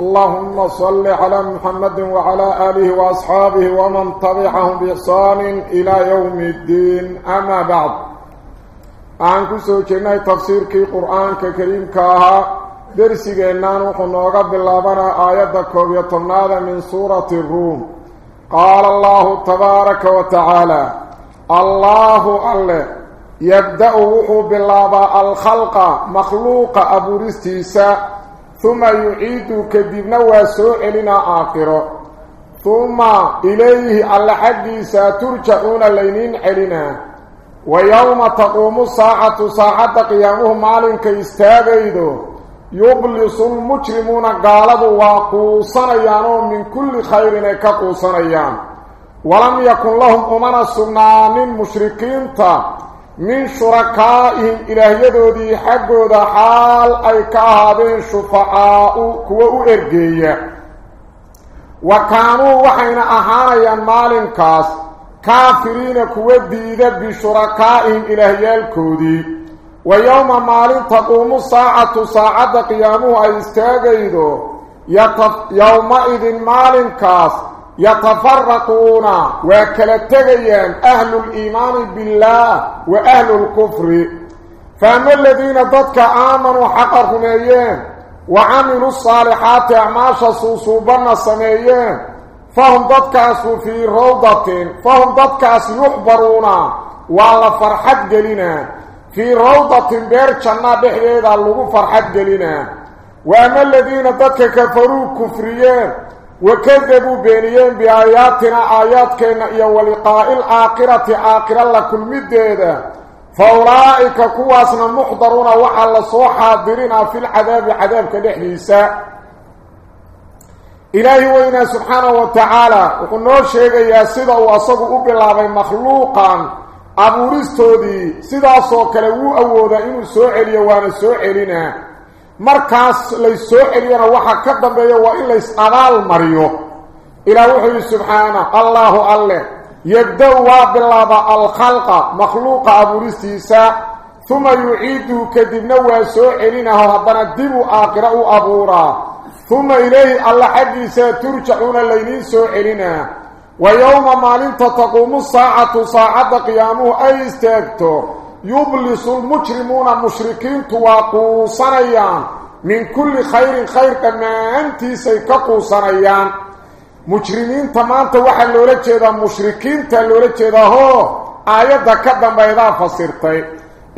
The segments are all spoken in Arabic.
اللهم صل على محمد وعلى آله وأصحابه ومن طبعهم بإحسان إلى يوم الدين. أما بعد أعنكو سوچنا تفسير كي قرآن كريم كاها درسي جنان وحنوغا باللابنا آيات كوبيتنا من سورة الروم. قال الله تبارك وتعالى الله الله يبدأ وحو باللابا الخلق مخلوق أبو رستيسا ثم يعيد كذبنا وسوء لنا آخره. ثم إليه الحديثة ترجعون اللينين علينا ويوم تقوم الساعة ساعة قيامه مالك يستاغيدو يبلس المجرمون قالوا وقوصنيان من كل خير كقوصنيان ولم يكن لهم أمنا سنان مشركين تا. من شركائهم إلهيدودي حقود حال أي كهذين شفعاء كوأو إرقية. وكانوا وحين أهانيا مال كاس كافرين كوأ ديدة بشركائهم إلهيالكودي ويوم مال تقوم ساعة قيامه أي استاقيدو. يومئذ مال كاس يتفرقون وكلتغيان أهل الإيمان بالله وأهل الكفر. فأما الذين ضدك آمنوا حقرهم أيان وعملوا الصالحات أعماش صوصوبنا سميان فهم ضدك في روضة فهم ضدك يحبرون. وعلى فرحة قلنا في روضة بيرشنا بحريدة اللغو فرحة قلنا وأما الذين ضدك كفروا كفريان وكذبوا بينيين بآياتنا آياتكنا إيا ولقاء الآخرة آخرة لكل مديدة. فأولئك كواسنا محضرون صوحا درنا في العذاب عذاب كدحليسا إلهي وإنا سبحانه وتعالى وقلنا الشيء يا سيدة وأصدقوا بالله مخلوقا أبو رستودي سيدة صوكلو أولا إنو سوعلي وأنا سوعلنا markaas lay soo celiyana waxa ka dambeeya waa in lays abaal mariyo ilaa wuxuu yidhi subxaana allaahu alleh yabda-u waa bilaaba alkhalqa makhluuqa abuuristiisa uma yuciiduhu kadibna waa soo celinaho haddana dibuu aakhira u abuuraa uma ilayhi alla xaggiisa turjacuuna layniin soo celinaa wa yowma maalinta taquumu saacatu saacadda qiyaamuhu ay istaagto يبلس المجرمون مشركين تواقوا صنيان من كل خير خير كما أنت صنيان مجرمين تمان توحى اللولة جيدا مشركين تالولة جيدا هو آيات كدن بيضا فصيرتي.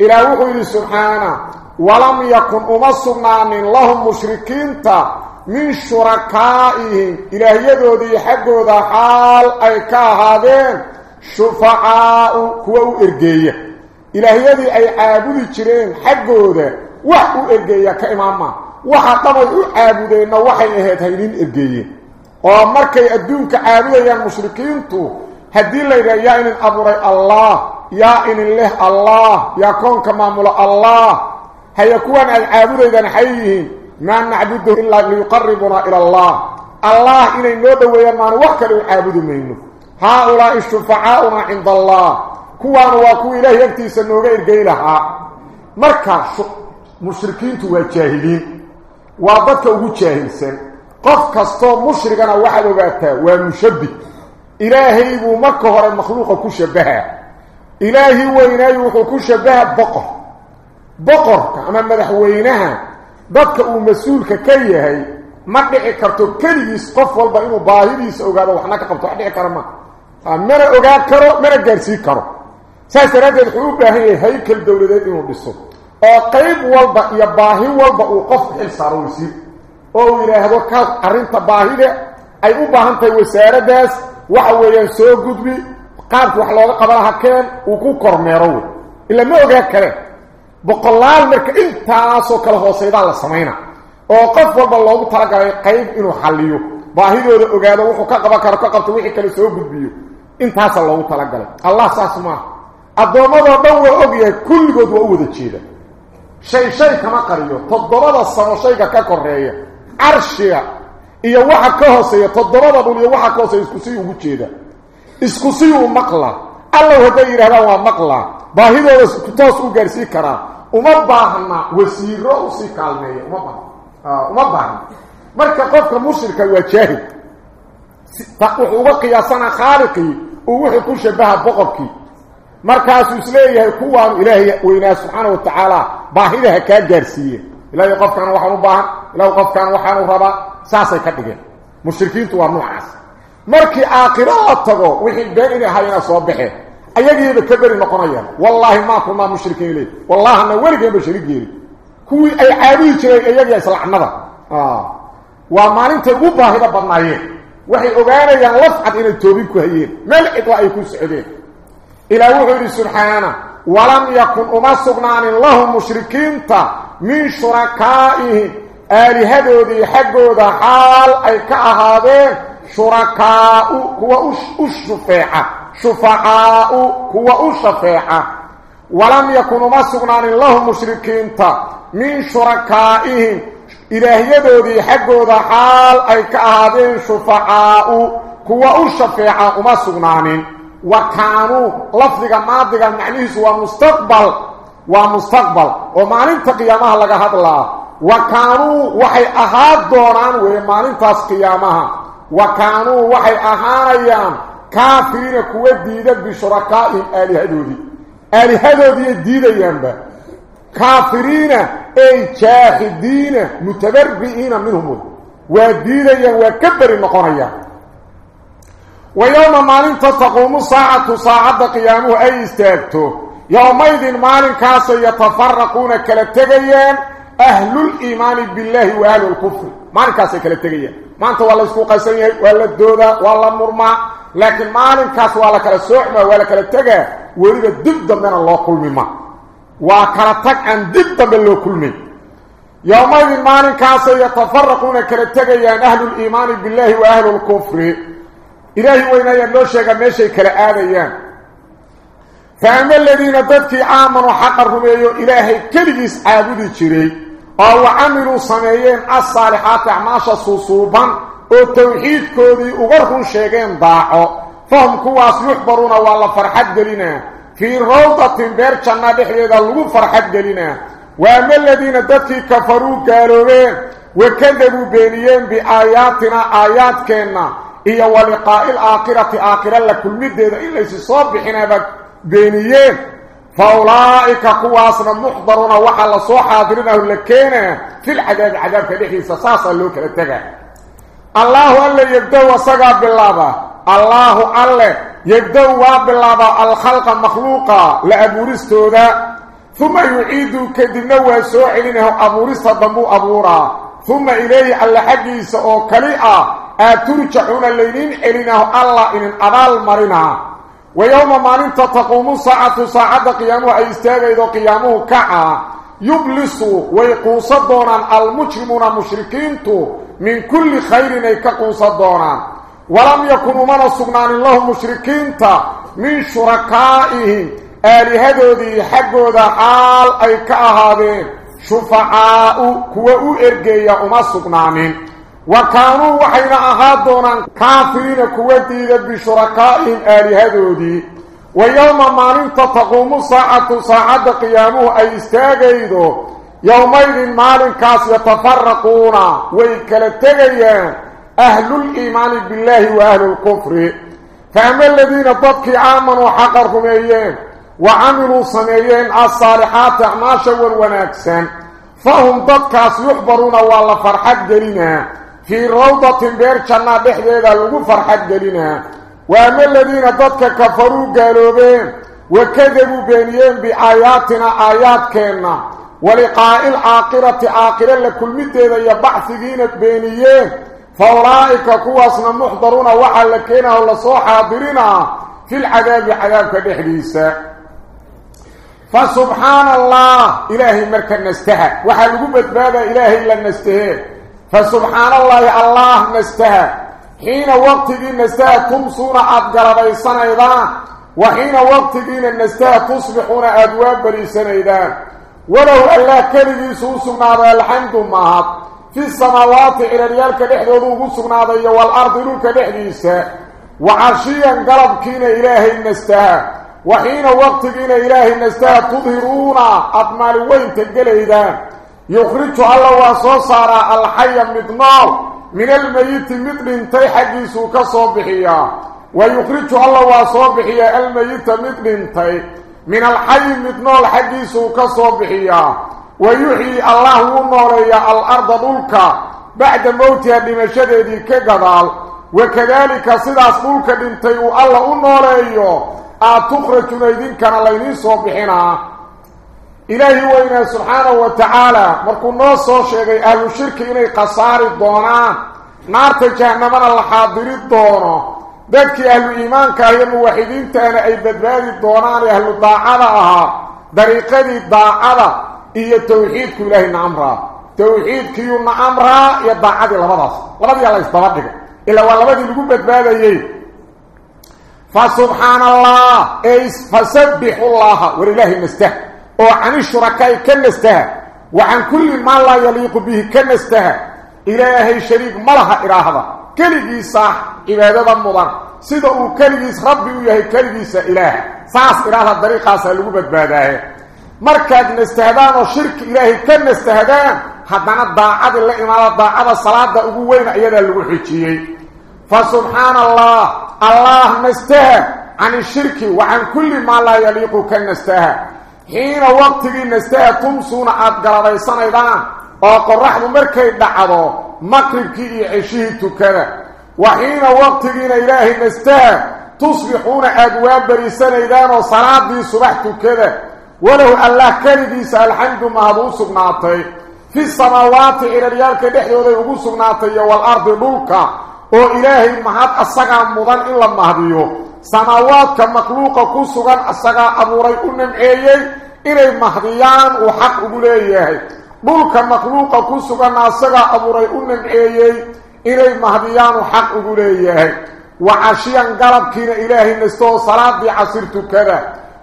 إلى وحي سبحانه. ولم يكن أمصنا من لهم مشركين تا من شركائهم. إلى يدو دي حقو ذا حال أي كاهادين. شفعاء كوو إرقية ilaahiyadii ay caabudi jireen xaggooda wax u ergeeya ka imaama waxa dhabay u caabudeenna waxay ahayd haynin ergeeyeen oo markay adduunka caabudayaan mushrikiintu haddii laydhaha yaa inin abuuray allah yaa inin leh allah yaa koonka maamulo allah haya kuwan aad caabudaydaan waxay yihiin maa nacbuduhu ilaa liyuqaribunaa ila allah allah inay noo dhoweeyaan maanu wax kale u caabudi mayno haa-ulaa'i shufacaa'una cinda allah markaa mushrikiintu waa jaahiliin waa dadka ugu jaahilsan qof kastoo mushrigana waxaad ogaataa waa mushabbih ilaahay buu marka hore makhluuqa ku shabahaa ilaahi weynaayu wuxuu ku shabaha boqor boqorka ama madaxweynaha dadka uu mas-uulka ka yahay ma dhici karto keligiis qof walba inuu baahidiisa ogaado waxna ka qabto wax dhici kara ma mana ogaan karo mana gaarsiin karo baahi walba uu qofku xil saaro wasiir oo uu yidhaahdo kaas arrinta baahida ay u baahan tahay wasaaraddaas waxa weeyaan soo gudbi qaabki wax looga qaban laha keen uu ku kormeero wey ila ma ogaa kale boqolaal marka intaasoo kale hooseydaa la samayna oo qof walba loogu talagalay qayb inuu xalliyo baahidooda ogaado wuxuu ka qaban karo ka qabto wixii kale soo gudbiyo intaasa loogu talagalay allah saas maaha addoommadoo dhan waa ogyahay kulligood waa u wada jeeda shay shay kama qariyo toddobada sano shayga ka koreeya carshiga iyo waxa ka hooseeya toddobada dhul iyo waxa ka hooseeya isku sii ugu jeeda isku sii u maqla allow hadday yidhahdaan waa maqla baahidooda toos u gaarsii karaa uma baahna wasiiro usii kaalmeeya uma baahna uma baahna marka qofka mushrika waa jaahid wuxuu uga qiyaasanaa khaaliqii uu wuxuu ku shabaha boqorkii markaasuu isleeyahay kuwaanu ilaahay weynaa subxaana wa tacaala baahida ha kaa gaarsiiye ilaahay qofkaan waxaan u baahan ilaahay qofkaan waxaanu rabaa saasay ka dhigeen mushrikiintu waa noocaas markii aakhiro la tago wixii been inay hayna soo baxeen ayagiiba ka beri noqonayaan wallaahi maa kunaa mushrikiin ilay wallahana weligeenba sharig yeeli kuwii ay caabudi jireen iyagiya islacnada waa maalintay ugu baahida badnaayeen waxay ogaanayaan lafcad inay toobin ku hayeen meel cidla ay ku socdeen إلى وحيد سبحانه ولم يكن أمسقنا عن الله مشركين من شركائه الي هدو دي حقو دا حال أي كأهادين شركاء هو الشفاعة شفعاء هو الشفاعة ولم يكن أمسقنا عن الله مشركين من شركائه إله يدو دي حقو حال أي كأهادين شفعاء هو الشفاعة أمسقنا عنه وكانوا لفظه ماضي معناه سو مستقبل ومستقبل ومعناه قيامها لغا هذلا وكانوا وحي احد دوران ومعناه فاس قيامها وكانوا وحي احار أيام كافرين قوه ديده بشركاء الهدودي الهدودي ديدهم كافرين اي جاهدين متبرئين منهم وديده وكبر المقريه ويوم مالين تقوم ساعة ساعة قيامه أي استاكتو يومئذ مالين كاسا يتفرقون كالتغيان أهل الإيمان بالله وأهل الكفر. مالين كاسا كالتغيان ما أنت والله اسكو قيسانيه ولا الدودة ولا مرمى. لكن مالين كاسا ولا كالسوحمة ولا كالتغيان ولذا ضد من الله كل مما وكالتك عن ضد من الله كل مما يومئذ مالين كاسا يتفرقون كالتغيان أهل الإيمان بالله وأهل الكفر. إلهي وين يلو شيغا ميشي كلا آديان فأما الذين ضدكي آمنوا حق الرميو إلهي كليس عابدي جري. أو عملوا صميين الصالحات أعماشا صوصوبا والتوحيد كودي أغرهم شيغين ضاعوا. فهم كواس يحبرون والله فرحت قلنا في روضة بيرشنا بحريدا اللغو فرحت قلنا وأما الذين ضدكي كفروا قالوا وكذبوا بينيين بآياتنا آيات كينا. Iyo waliqaa'i alaakhirati aakhira la kulmideeda in laysi soo bixinaaba beeniyeen fa ulaa'ika kuwaasna muxdaruuna waxaa la soo xaadirinahu la keenaa filcadaabi cadaabka dhexdiisa saasaa loo kala tegaa allaahu alle yebdow asagaa bilaaba allaahu alle yebdow waa bilaaba alkhalqa makhluuqa la abuuristooda uma yuciidu kadibna waa soo celinahu abuurista dambuu abuuraa uma ilayhi alle xaggiisa oo kali ah أترجعون الليلين إليناه الله إن أضال مرنا. ويوم ما انت تقوم ساعة ساعة قيامه أي استاغيض قيامه كعا. يبلسوا ويقوصدون المجرمون مشركين من كل خير يكقوصدون ولم يكونوا من السبنان الله مشركين من شركائهم. آلهدو دي حقو ذا حال أي كأهادين شفعاء كوأو إرقيا أما وكانوا وحين أهادونا كافرين كوديدا بشركائهم آلهدودي ويوم ما ننت تقوم ساعة ساعة قيامه أي استاغيدو يومئذ مال كاس يتفرقون ويكالتغيان أهل الإيمان بالله وأهل الكفر. فأما الذين ضدك آمنوا حقرهم أيين وعملوا صنيين الصالحات أعماشا ونكسا فهم ضدكاس يحبرون والله فرحت قلنا في روضة بير جنة بحديدة لغو فرحت قلنا وأما الذين ضدك كفروا قالوا بين وكذبوا بينيين بآياتنا آيات كينا. ولقاء العاقرة عاقرة لكل مدينة يبعثقين بينيين فأولئك كواسنا محضرون وحل لكينا والله حاضرين في العذاب عذاب كبحليسة فسبحان الله إلهي مركا نستهى. وحلقوا بتبادى إلهي لن نستهى؟ فسبحان الله الله نستهى حين وقتكين نستهى تمسون أدقر بيسان وحين وقتكين نستهى تصبحون أدواب بريسان أيضان ولو ألا كلمي سوسنا هذا الحمد مهد في السماوات إلى ريالك لحظه سوسنا هذا والأرض لك لحديثة وعشيا قلب كين إلهي النستهى وحين وقتكين إلهي النستهى تظهرون أطمال وين تقل إذا يخرج الله وصوصار الحي مدنار من الميت مثل انتي حقيسو كصوبحيا ويخرج الله وصوبحيا الميت مثل انتي من الحي مدنار حقيسو كصوبحيا ويحيي الله ونوريا الأرض ذلك بعد موتها بمشدد كقضال. وكذلك صداس ذلك انتي الله ونوريا أتخرج نيدين كان الله إلهي وإنا سبحانه وتعالى مركو نوصو شيغي أهل الشرك إني قصار الدونان نارت جهنمنا الحاضر الدونو ذلك أهل الإيمان كهي الموحدين تانا أي بدباد الدونان أهل الضاعة دريقة الضاعة إيا التوحيد كإلهي نعمرها توحيد كيو نعمرها إيا الضاعة لبضاس لبضي الله وعن الشركاء كنسته وعن كل ما لا يليق به كنسته إلهي شريك ملها إراهضة كلجي صح إبادة مضر سيده كلجيس ربي ويهي كلجيس إله ساس إراهة الطريقة سألوبة باداه مركز نستهدان وشرك إلهي كنستهدان حدنا الضاعة اللي إمالة الضاعة الصلاة أقوين أيضا الوحيكي فسبحان الله الله نستهد عن الشرك وعن كل ما لا يليق كنستهد حين وقت النساء تمسون عاد قلبا يصنعي دانا وقال رحمه مركي دعضا مقرب كي عشيت كذا وحين وقت الإله النساء تصبحون أدواب بريسان إدان وصلاة دي صبحت كذا ولو الله كان بيسا الحمد ما هذا سبناتي في السماوات إلى ريال كدحي وده يقول سبناتي والأرض بوكا وإله المحاط أصغى مضان إلا ما هذا يوم samaawaadka makhluuqa ku sugan asagaa abuuray u namceeyey inay mahdiyaan uu xaq ugu leeyahay dhulka makhluuqa ku suganna asagaa abuuray u namceeyey inay mahdiyaan uu xaq ugu leeyahay wa cashiyan galabkiina ilaahay nastoo salaadii casir tukada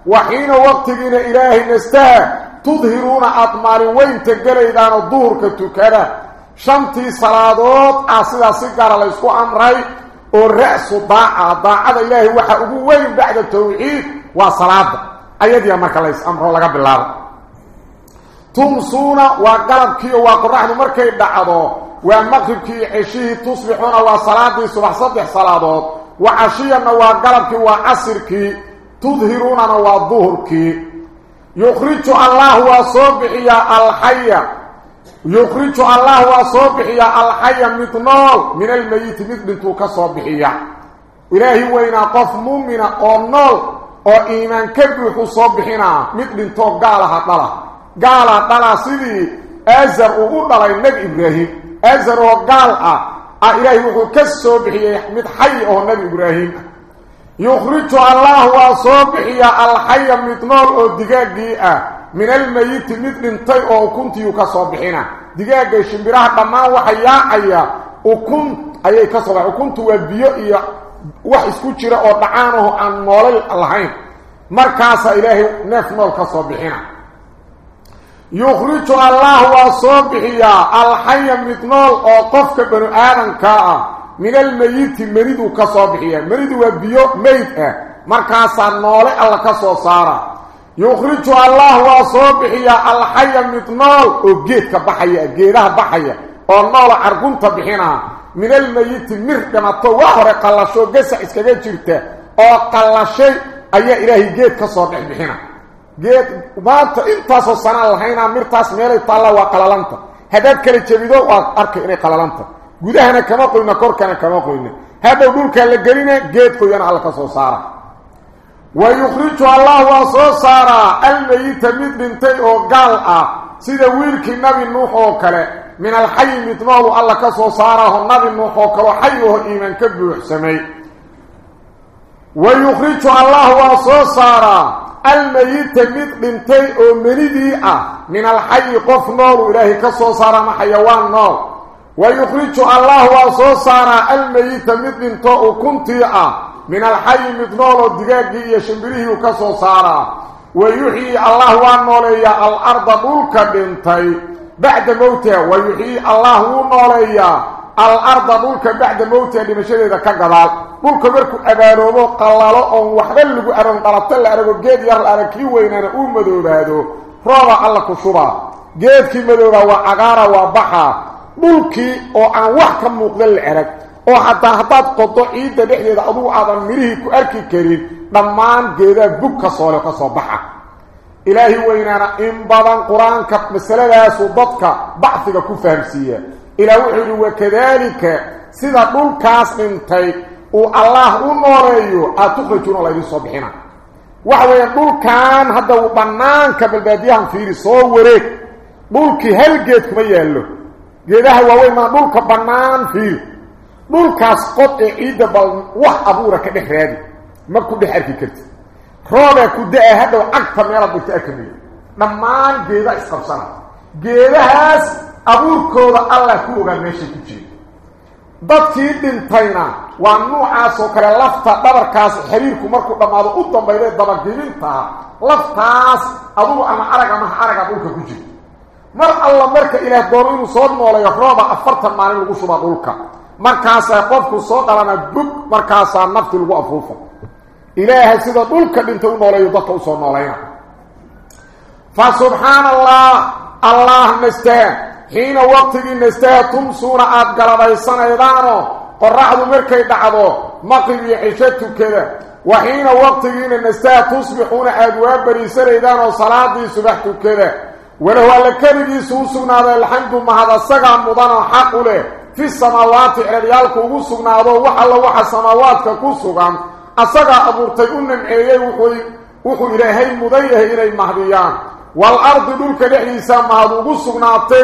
waxiina waqtigiina ilaahay nastaha tudhiruuna aad maalin weynta gelaydaanoo duhurka tukada shantii salaadood ah sidaa si gaara laysku amray ورأس ضاع ضاع هذا إلهي وحا أبوين بعد التوحيد وصلاة أيدي يا الله يسأمر الله قبل الله تمسون وقلب كيو وقرحن مركي بعضو ومغرب كي عشيه تصبحون وصلاة صبح صبح صلاة وعشيه وقلب كي وعصر كي تظهرون وظهر كي يخرج الله وصبح يا الحيّة يخرج الله وصبحيا الحي متنول من الميت مثل كصبحيا إلهي وإنا قف مؤمن أو نول أو إيمان كبه صبحنا مثل انتو قالها طلا قالها طلا سيدي أزر وقال النبي إبراهيم. أزر وقال إلهي وقال كالصبحيا يحمد حي أو النبي إبراهيم. يخرج الله وصبحيا الحي متنول أو من الميت مثل انطي أو كنت يكسب حينا دقاق الشمبراه قما وحيا أيا أو وكن أيا كسب وكنت وبيا ايا وحسكو جرى أو دعانه ان مولى الحين مركاس إلهي نفس مول كسب حينا يخرج الله وصبحيا الحي مثل أو قفك بن آدم كا من الميت مريد كسب حينا مريد وبيا ميت أه. مركاس نوله الله كسو سارة. يخرج الله وصوبحيا الحي متنول وجيتك بحيا جيدها بحيا ونول عرقنت بحينها. من الميت مرقنا توهر قلشو. قسع اسكبه جرته أو قلشي أي إلهي جيتك صوبح بحينها. جيت وانت انتاس السنة لحينا مرتاس ميلي طالة وقللانت هداد كالي جبيدو. وارك اني قللانت قدهنا كما قلنا كوركنا كما قلنا. هذا دولك اللي قلنا جيتكو ينا على كسو ويخرج الله وصوصارا الميت من بنتي أو قال آه سيدة ويلك النبي نوح أو كله من الحي مثمال الله كصوصارا النبي نوح أو كله حيه إيمان كبوح سمي. ويخرج الله وصوصارا الميت من بنتي أو مريدي آه من الحي قف نور. إلهي كصوصارا ما حيوان نور. ويخرج الله وصوصانا الميت مثل تو كنتي من الحي مثنول الدقاق يشمبره كصوصارا ويحيي الله ونولي الأرض ملكا بنتي بعد موتها ويحيي الله ونولي الأرض ملكا بعد موتها لمشاهدة كقضال ملكا مركو أبانوبو قلالو أو وحبلغو أرن قلطل أرغو قيد يرل أركي وينانا أمدو بهدو روضا الله كشبا قيد كي مدوبا وعقارا وبحا. ملكي أو عن وحكا مقدل العرق oo hataa haddaad qodo ciidda dhexdeeda adugu aadan mirihii ku arki karin dhammaan geedaa bug ka soole ka soo baxa ilaahi weynaana in badan qur-aanka masaladaasu dadka bacfiga ku fahamsiiya ilaah wuxuu yidhi wakadaalika sida dhulkaas dhintay uu allaah u nooleeyo aada tukhrijuuna laydin soo bixina waxa weeye dhulkan hadda uu bannaanka balbaadiyahan fiiri soo wareeg dhulkii hal geed kuma yaallo geedaha waaweyn maa dhulka bannaan fiiri dhulkaas qod ee ciidda bal wax abuura ka dhex raadi ma ku dhex arki karti roobaa ku da-a hadhow cagta meelaad dhigta arkamayo dhammaan geeda isqabsana geedahaas abuurkooda allah ku ogaa meeshay ku jeeda dadkii dhintayna waa nuucaas oo kale lafta dhabarkaas xiriirku markuu dhammaado u dambayday dabagibintaa laftaas adugu ama arag ama ha aragaa dhulka ku jirto mar alla marka ilaah doono inuu soo nooleeyo rooba afartan maalin lagu shubaa dhulka markaasaa qofku soo dhalana bug markaasaa nafti lagu afuufa ilaahay sida dhulka dhintay u nooleeyo dadka u soo noolayna fa subxaana allah allah nastaa xiina waqtigii nastaa tumsuuna aada galabaysanaydaano qoraxdu markay dhacdo maqrib iyo cisho tukada wa xiina waqtigiina nastaa tusbixuuna aada waa bariisanaydaanoo salaadii subax tukada walahu alla keligiisu u sugnaaday alxamdu mahad asagaa mudanoo xaq u leh في السماوات عريالك وسغنادو وحلا وحا سماواتك كسغان اسغا ابورتي انمعيي وخوي وخو إلهي مديه إلى مهديان. والأرض دولك دحيسا ما ادو سغناتي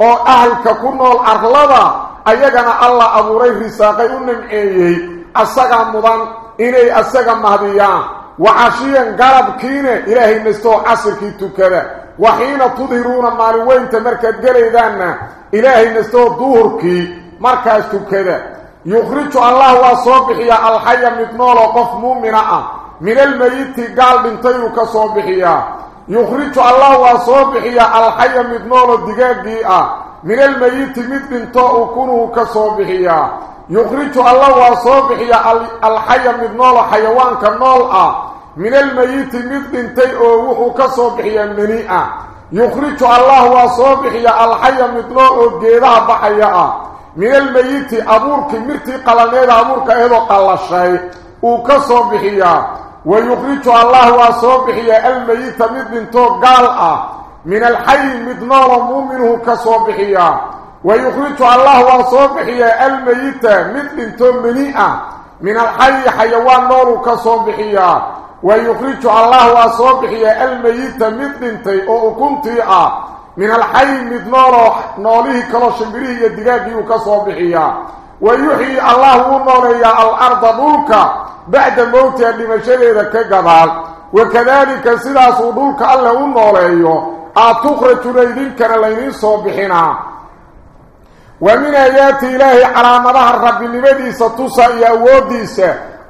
أو أهلك كنول ارلدا ايغنا الله ابوري رساقي انمعيي اسغا مدان إلى اسغا مهديان. وعشيا قرب كينه إلهي نستو عصركي تكره. وحين تظهرون مال وين تمركز قليدان إلهي نستو دوركي مركز تكذا يخرج الله وصوبحيا الحي مدنول وقف مؤمنة من الميت قال بنتيوك صوبحيا يخرج الله وصوبحيا الحي مدنول الدقاقيا من الميت مد بنتو كنه كصوبحيا يخرج الله وصوبحيا الحي مدنول حيوان كنول من الميت مد بنتي وحو كصوبحيا منيئة. يخرج الله وصوبحي الحي مثله جيدها بحيا. من الميت أبورك مرتي قلنيد أبورك إذا قل الشيء. وكصوبحيا ويخرج الله وصوبحي الميت مثل تو قال من الحي مثله مؤمنه كصوبحيا ويخرج الله وصوبحي الميت مثل تو منيئة. من الحي حيوان نور كصوبحيا ويخرج الله وصوبحي الميت مثل تي أو كنتي آه من الحي نوله كلو شمبريه يدقاقي وكصوبحيا ويحيي الله ونولي الأرض ضلك بعد موتها لمشارير كقبال. وكذلك سلاس ضلك الله ونولي أتخرج ليدين كان لينين صوبحنا ومن آيات إلهي على مظهر رب لمدي ستوسى يأوديس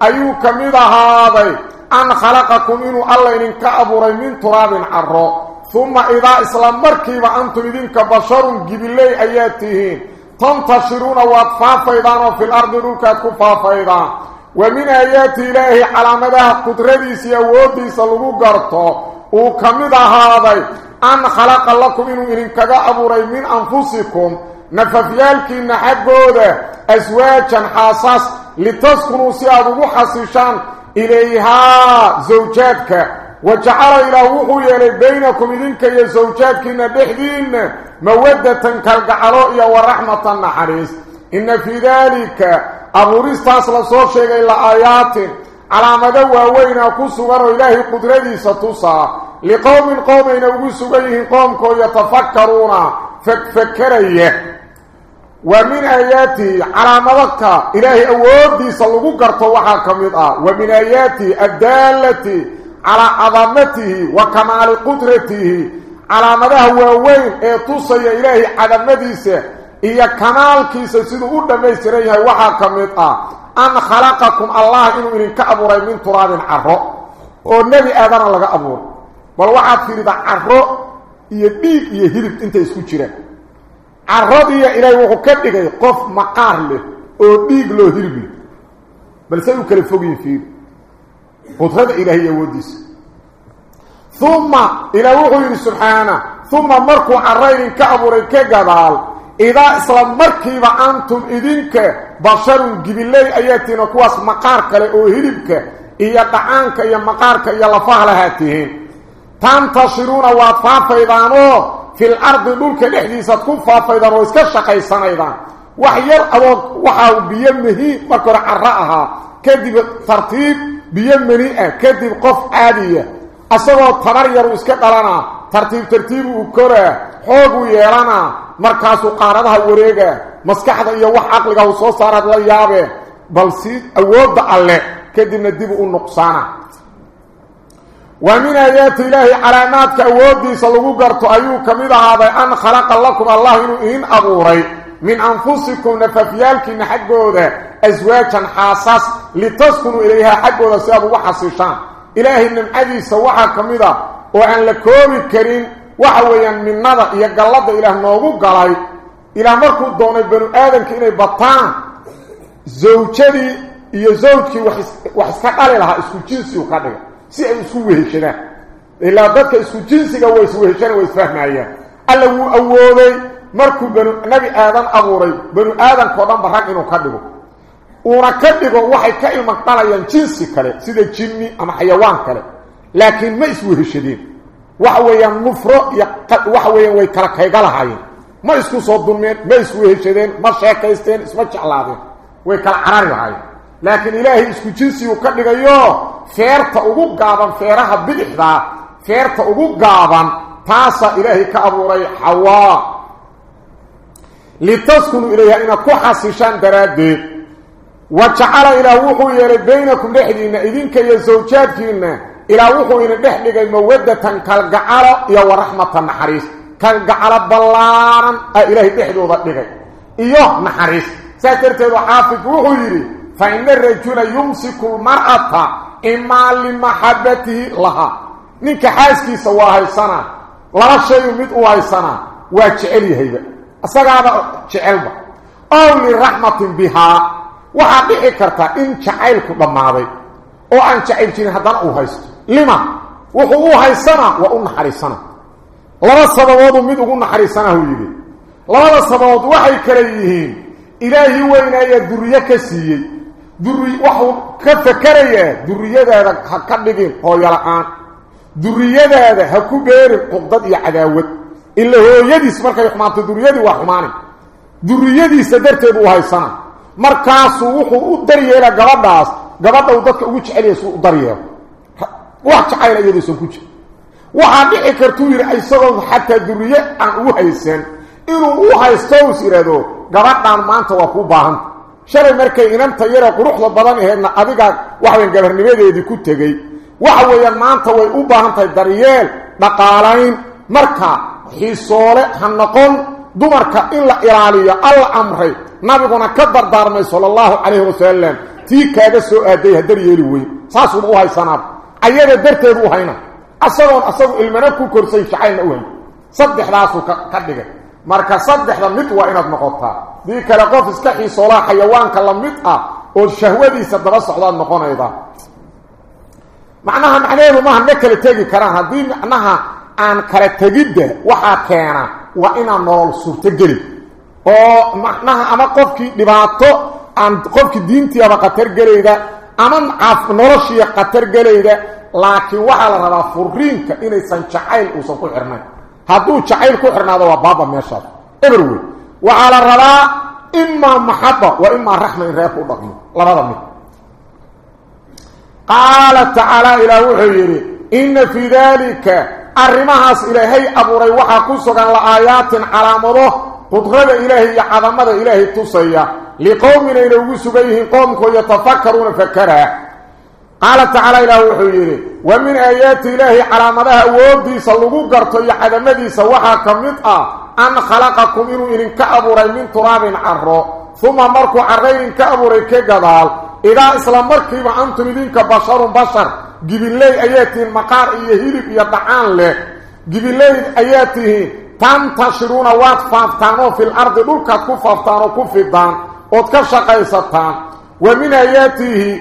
أيو كميدا هذا. أن خلقكم إنو الله إنك أبوري من تراب عرو. ثم إذا إسلام مركب أنتم إذنك بشر جبلي آياتهين تنتشرون واتفافيدان في الأرض رلكات كفافيدان. ومن آيات إلهي على مدى قدرديس يوديس لغو قرطو. وكمد هذا أن خلق لكم إنو إنك أبوري من أنفسكم. نففيالك إن حقوده أزواجا حاساس لتسكنوا سيادوا حسيشان. إليها زوجاتك. وجعل إلى وحي إلي بينكم إذنك يا زوجاتك نبحدين مودة كالقعروء ورحمة النحريس. إن في ذلك أبو ريستاس لصور شيء إلى آيات. على مدوى وين أكسغر إلهي قدرتي ستصى لقوم قومين أكسغيه قومكم يتفكرون. فكريه. ومن آياته على مذكة إلهي أودي صلقوا قرطوا وحا كميطا ومن آياته الدالة على عظمته وكمال قدرته على مدى هو وين اتصي إلهي عظمتيسة iyo kamaalkiisa siduu u dhammaystiran yahay waxaa ka mid ah an khalaqakum allah inuu idinka abuuray min turaabin caro oo nebi aadana laga abuuray bal waxaad fiirida caro iyo dhiig iyo hilib intay عربي إلى وكدغ قف مقار له أو له هرب بل سيو كلي فوق يفير قدرت إلى هي وديس ثم إلى وحي سبحانه ثم مركو عرين كعبر كغدال اذا اسلام مركي وأنتم اذنك بشر جبلي اياتنا قواس مقار كلي أو هربك يا طعانك يا مقارك يا لفهلهاتي تنتصرون وطاف اذا نو في الأرض دولك دحديس تكون فافيدا ويسك شقيسن أيضا وحير أو وحا بيمه مكر عرأها. كدب ترتيب بيمني أه، كدب قف عادية. أسوأ طمر يرو اسك دلانا. ترتيب ترتيب وكرة. هوغ ويلانا مركاسو قاردها وريغا مسخخدا يو وح عقلغا وسو سارات لا يابه بل سي اوود الله كدب ندب نقصانا wa min aayaati ilaahi calaamaadka awooddiisa lagu garto ayuu ka mid ahaaday an khalaqa lakum allah inuu idiin abuuray min anfusikum nafafyaalkiina xaggooda aswaajan xaasas litaskunuu ilayhaa xaggooda si aad ugu xasishaan ilaahay nimcadiisa waxaa ka mid a oo aan la koobi karin waxa weeyaan minnada iyo galladda ilaah noogu galay ilaah markuu doonay banu aadamka inay bataan zawjadii si ay isku weheshadaan ilaa dadka isku jinsiga way isweheshana way isfahmayaan alla wuu awooday markuu banu nabi aadan abuuray banu aadamkao dhanba rag inuu ka dhigo uuna ka dhigo waxay ka ilman dhalayaan jinsi kale sida jinni ama xayawaan kale laakiin ma isweheshadeen waxa weeyaan nufro iyo waxa weeyaan way kala kayga lahaayeen ma isku soo dulmeen ma isweheshadeen ma sheekaysteen isma jeclaadeen way kala carari lahaayeen لكن إلهي اسكو جنسي وكالي قيو فيرت أبو قابن فيرها بدحدا فيرت أبو قابن تاسا إلهي كأبو ري حواء لتسكن إليها إنا كحسشان درادي. وچعلا إلا وحو يلي بينكم بحدينا إذن كي يزوجات فينا. إلا وحو إنا بحدينا مودة كالقعالا يو رحمة النحريس كالقعالا بلارا إلهي بحدو ضدقى إيوه نحريس ساترتدو حافظ وحو يلي فإن الرجل يمسك المرأة إما لمحبته لها. نك حاسك سوى هاي سنة. لا شيء يمدعو هاي سنة. واجعلي هيدا أصدق هذا جعل با أو لرحمة بها. وحاقي إكرتا إن جعلك بمعضي أو أن جعلتين هدان أو هاي سنة. لما؟ وحوو هاي سنة. وأن حري سنة. لا سبب هذا يمدعو أن حري سنة هو يدي لا سبب هذا وحي كريهين. إلهي وإنه يدريك سيئي duri waxuu ka fakerayaa duriyadaada ha ka dhigin hooyola-aan duriyadaada ha ku beerin cuqdad iyo cadaawad ila hooyadiis markay xumaanto duriyadii waa xumaani duriyadiisa darteed uu haysana markaasuu wuxuu u daryeela gabadhaas gabadha uu dadka ugu jecelyahay suu u daryeelo wax jacayla iyadoosan ku jir waxaa dhici kartuu yidhi isagoo xataa duriye aan ugu haysan inuu u haysto us gabadhaan maanta waa kuu baahanta gabarnimadeedii ku tegey waxa weeyaan maanta way u baahan tahay daryeel dhaqaalayn marka xiisoole ha noqon dumarka in la ilaaliyo alla amray nabiguna ka dardaarmay sala allahu calayhi wasalam tii kaaga soo aaday ha daryeeli weyn saasuuba u haysanaab ayada darteed u hayna asagoon asagu ilmana ku korsay jacaylna u hayn saddexdaasuu ka dhigay marka saddexda mid waa inaad noqotaa dii kale qof iska xiisoolaha xayawaanka la mid ah oo shahwadiisa daba socdaad noqonayda macnaha macnaheedu maaha ma kala tegi karaan haddii macnaha aan kala tegidda waxaa keena waa inaan nolol suurtogeli oo macnaha ama qofkii dhibaato aan qofkii diintiiaba khatar gelayda ama noloshii khatar gelayda laakiin waxaa la rabaa furiinka inaysan jacayl uusan ku xirnayn هادو جعيل كو حرنادا بابا ميشاد ابرو وعلى الرضا اما محبه واما رحمه يرفو دقي لبابا قال تعالى إلى وحيري ان في ذلك ارمهاس الهي ابو ري وحا كوسغان لا ايات علامره قدره الهي عظمه الهي توسيا لقوم إلى وسبيه قوم كو يتفكرون فكره wuxuu yidhi wa min aayaati ilaahi calaamadaha awoodiisa lagu garto iyo cadamadiisa waxaa ka mid ah أن خلقكم إنو إن من تراب عرو. ثم مركو عرين كأبوري كقدال إذا إسلام مركب أنتم إذنك بشر بشر. قبل لي أياتي المقار إيهيلك يدعان له. قبل لي أياته تنتشرون واد فافتانو في الأرض. دولك كفافتانو كفدان وتكشقيستان ومن آياته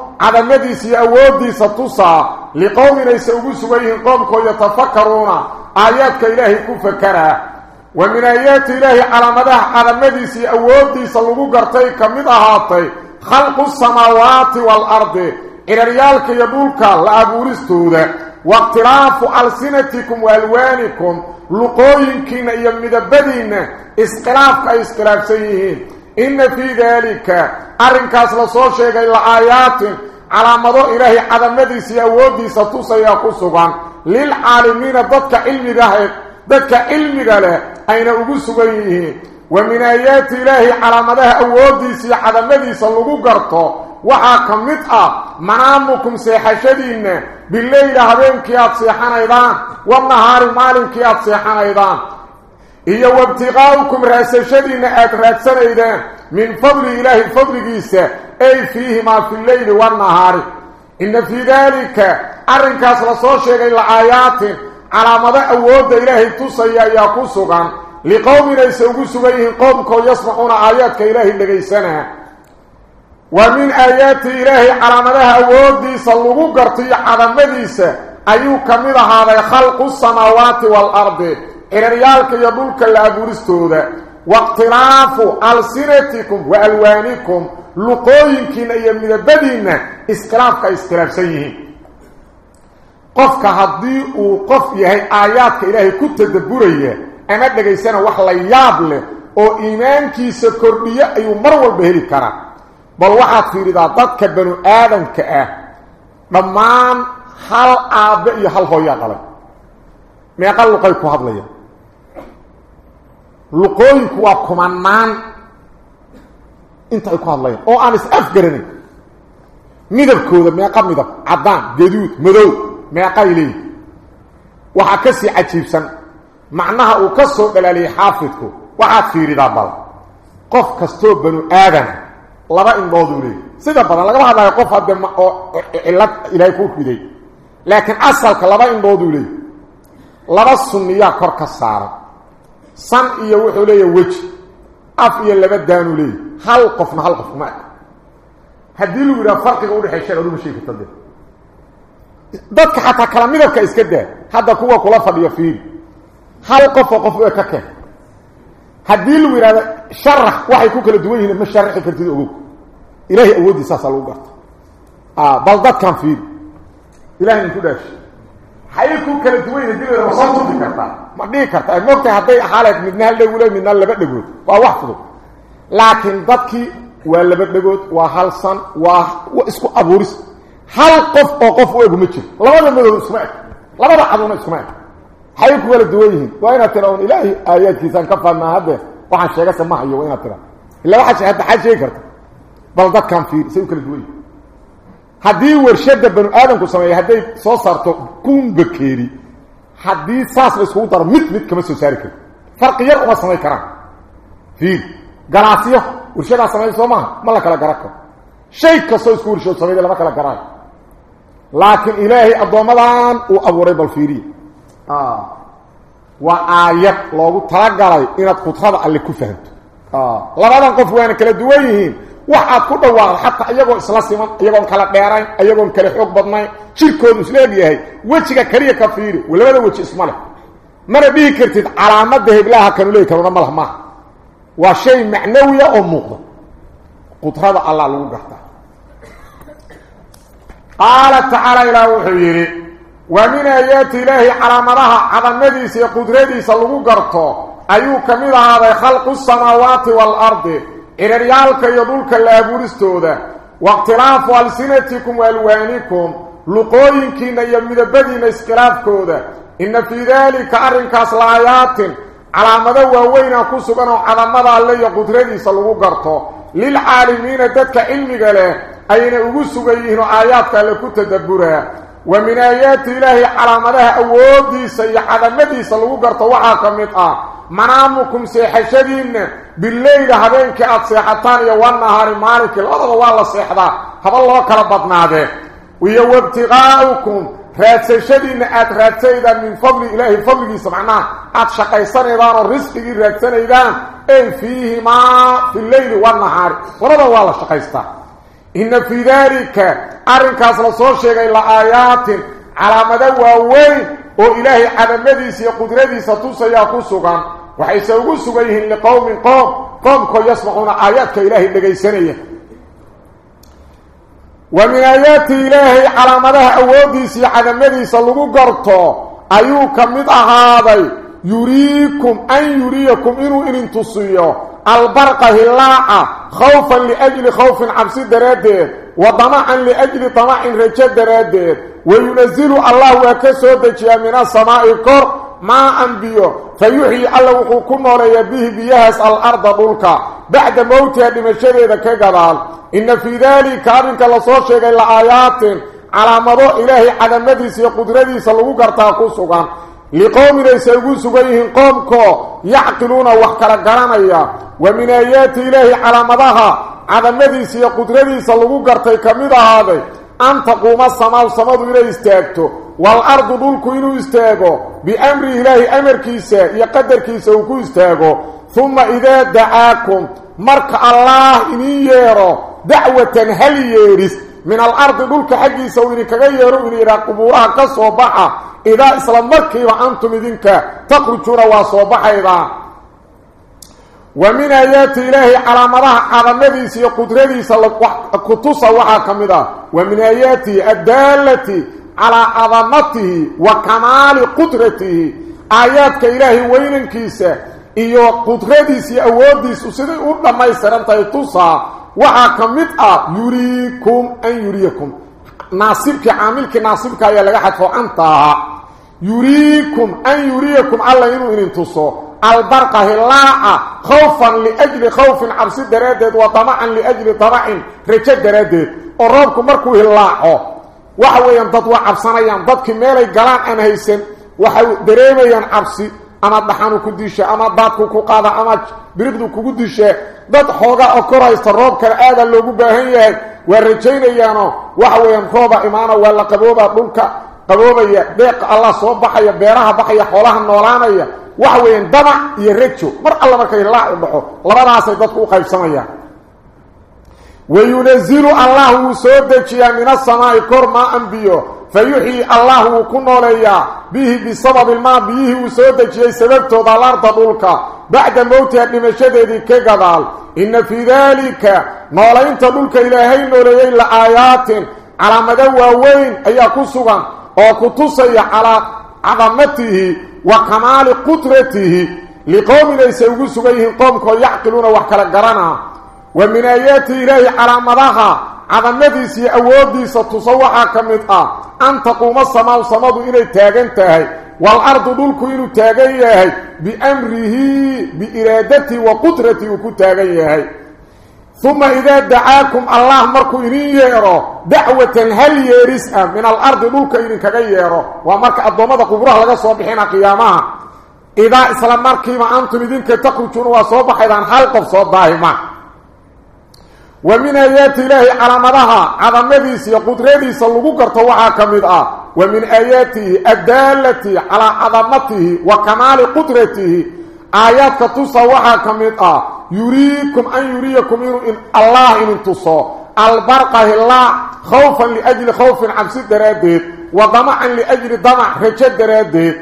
إن في ذلك على عدمديس أوديس تصى لقوم ليس أبسويه قومك يتفكرون آياتك إلهي كفكرها ومن آيات إلهي على مدح عدمديس أوديس اللغو قرتيك مدهاتي خلق السماوات والأرض إلى ريالك يدولك لأبورستوذا واقتراف ألسنتكم وألوانكم لقوينكين يمدبدين اسقلافك اسقلاف سيهين إن في ذلك أرنكاس لصور شيء إلا آيات على مضوء إلهي عدمديس يودي ستوسى يقصغان للعالمين ضدك علمي ذهب ضدك علمي له أين أقصغيه ومن آيات إلهي على مضوء أوديس عدمديس اللغو قرطو وحاكم متأ منامكم سيحشدين بالليل هبينك إيا وابتغاؤكم رأسشدين أتراتسان أيضان من فضل إله الفضل جيسا أي فيه ما في الليل والنهار. إن في ذلك أرنكاس لصوشيك إلا آيات على مدى أود إلهي تصيا يقصغا لقوم ليس أقصغيهم قومك يسمعون آياتك إلهي لغيسنا ومن آيات إلهي على مدى أود صلوه قرطي على مديسة أيو كمد هذا خلق السماوات والأرض إن ريالك يدولك لأبورستوذا واقتراف ألسنتكم وألوانكم لقوينكين أي من بدين اسكلافك اسكلاف سيه قفك هدي وقف يهي آياتك إلهي كنت تدبوريه أما دقيسانا وحلا يابله oo iimaankiisa kordhiyo ayuu mar walba heli karaa. Bal waxaad fiiridaa dadka banu aadamka ah dhammaan hal aabbe iyo hal hooyaa dhalay meeqa luqay ku hadlayaan ay ku hadlayaan oo aan is-afgaranayn midabkooda meeqa midab caddaan gaduud madow meeqay leeyihi waxaa ka sii cajiibsan macnaha uu ka soo dhalaaliyey xaafidku waxaad fiiridaa bal qof kastoo banu aadama laba indhooduu leeyahy sida badan lagama hadlayo qof hadde oo cillad ilaahay ku riday laakiin asalka laba indhooduu leeyahy laba sunniyaa kor ka saaran سم إيا وحو ليا وج أف إيا لبدانو لي هل قفنا هل قفنا معك هدي له إذا فرق قولي حيشان أدو مشيك التنظر دادك حتى كلام مدرك إسكده هذا كوة كلافة ليفين هل قف وقف وككه هدي له إذا شرح واحد يكون كالدوين هنا ما شرحه كنتين أبوك إلهي أودي ساسا لوقات بس داد كان فين إلهي نكو داشي laba dhegood waa wax fudud laakiin dadkii waa laba dhegood waa hal san waa isku abuuris hal qof oo qof u egu ma jiro labada madood iskuma eg labada caduna iskuma eg hay ku kala duwan yihiin waa inaad tira un ilaahay aayaadkiisaan ka faadnaa hadde waxaan sheegase ma hayo waa inaad tira illa waxaa hadda xaa sheegi karta bal dadkan fiir say u kala duwan yihin haddii warshada banu aadamku sameeya hadday soo saarto kun bakeeri haddii saas la iskugu daro mid mid kama soo saari karo farqi yar uma samayn karaan fiir galaasyo warshadaa sameeya soo maaha ma la kala garan karo shay kastoo isku warshood sameeya lama kala garaayo laakiin ilaahay addoommadan uu abuuray bal fiiriya waa aayad loogu talagalay inaad kudrada alle ku fahamto labadan qof waana kala duwan yihiin waxaad ku dhawaaqda xataa iyagoo isla siman iyagoon kala dheerayn iyagoon kala xoog badnayn jirkoodu isla egyahay wejiga kaliya ka fiiri labada weji isma leh mana dhihi kartid calaamadda heblaha kanu leey kanuna malah maaha waa shay macnawiya oo muuqda qudrada allah lagu gartaa qaala tacaala ilaah wuxuu yidhi ومن آيات إلهي على مدها عظمديس يقدرديس لغو قرطو ayuu ka mid ahaaday khalqu samaawaati waalardi ciraryaalka iyo dhulka la abuuristooda waاkhtilaafu alsinatikum waalwaanikum luqooyinkiinna iyo midabadiinna iskhilaafkooda inna fii daalika arrinkaas laayaatin calaamado waaweynaa ku sugan oo cadamada alle iyo qudradiisa lagu garto lilcaalimiina dadka cilmiga leh ayna ugu sugan yihiin oo aayaadka alle ku tadabburaa wa min aayaati ilaahi بالليل حبينك عاد سيحتان يو النهار مالك الأرض الله سيحدا هذا الله كربتنا هذا ويو ابتغاؤكم راتسي شدين أد راتسي من فضل إلهي فضل سمعنا أد شقيصان إدان الرزق راتسان إدان أي فيهما في الليل والنهار ورد والا شقيصتا إن في ذلك أرنكاس لصور شيء إلا آيات على مدوى وين وإلهي عدمدي سيقدردي ستوسي يقصوكم وحيث يقول سبيه لقوم قوم قوم كو يسمعون آياتك إلهي لغيسانية ومن آيات إلهي على مده أوديسي على مده سلقو قرطو أيوك مضعاضي يريكم أن يريكم إنو إن انتصيو البرقة اللاعة خوفا لأجل خوف عبسي درادير وطمعا لأجل طمع رجال درادير وينزل الله وكسودك من السماء الكر. ما أنبيه فيحيي الله وحكم ورأي به بيهس الأرض بلك بعد موتها بمشاري ذكا قبال إن في ذلك أبنك الله صوشيك إلا آيات. على مضوء اله على مدرس يقدر ذي سلوه قرطاكو سوغا لقوم ليس يقوسوا بيهن قومكو يعقلون وحكرا قرانيا. ومن آيات إلهي على مضاها. على مدرس يقدر ذي سلوه قرطاكو أن تقوم السماء السماء إليه استيقته والأرض دولك إنه استيقه بأمر إله أمر كيسة. يقدر كيسة وكو استيقه ثم إذا دعاكم مرك الله إنه يره دعوة هل يرس. من الأرض دولك حقي سويني كغيره إنه راقب وراك صباحه إذا إسلام مركي وأنتم إذنك تقرجون وصباحه wa min aayaati ilaahi calaamadaha cadamadiisa iyo qudradiisa kutusa waxaa ka mid ah wa min aayaatihi addaalati calaa cadamatihi wa kamaali qudratihi aayaadka ilaahay weynankiisa iyo qudradiisa iyo awooddiisu siday u dhammaystiran tahay tusaa waxaa ka mid ah yuriikum an yuriyakum naasibkii caamilkii naasibka ayaa laga xadfo anta ahaa البرقة اللاعة خوفا لأجل خوف عبسي دراده وطمعا لأجل طمع رجال دراده الرابك مركوه اللاعة. وحو ينضطوا عبسانا ينضط كمالي قلان أنا هيسن. وحو دريما ينعبسي أما الدحانو كديشة أما باكو كقادة أما بريبنو كديشة داد حوغا أكورا يسترابك الآدى اللو قباهن يهد. والرجال يانو. وحو ينخوبا إمانا واللقبوبا بلوكا قبوبا يهد ديق الله صوب بحي بيراها بحي حولها النولانا يهد waxa la weeyaan damac iyo rajo mar alla markay laac u dhaco labadaasay dadku u qaybsamayaan wayunazilu allah wuu soo dejiyaa min asamaa'i kor maa anbiyo fayuxyi allah wuu ku nooleeyaa bihi bisababi ilmaa biyihii uu soo dejiyey sababtooda alarda dhulka bacda mowtiha dhimashadeedii ka gadaal inna fii daalika noolaynta dhulka ilaahay nooleeyey la aayaatin calaamado waaweyn ayaa ku sugan oo ku tusaya calaa cadamatihi وكمال قدرته لقوم ليس يسوغيهم قوم كو يعقلون وكلا غرانا ومن آيات اياته على علامها على النبي سي أودي ستصوا كميت أن تقوم السماء والسماء إلى تاغنتها والأرض دول كينو تاغيه بأمره بإرادته وقدرته كتاغيه ثم إذا دعاكم الله مركو إني ييرو دعوة هل يرسأ من الأرض دولك إني كييرو ومرك الضمد قبره لغا صبحين قيامها. إذا إسلام مركي ما أنتم إذن كتقوشون وصبح إذن حلقوا صبحهما ومن آيات الله على مدها على مديس يقود رديس اللغو كرتوها كمدعا آه. ومن آياته الدالة على عظمته وكمال قدرته آيات كتوصوها كمدعا آه. يريكم أن يريكم إن الله إن تصو البرقة الله خوفا لأجل خوف عمسي درابيت وضمعا لأجل ضمع رجال درابيت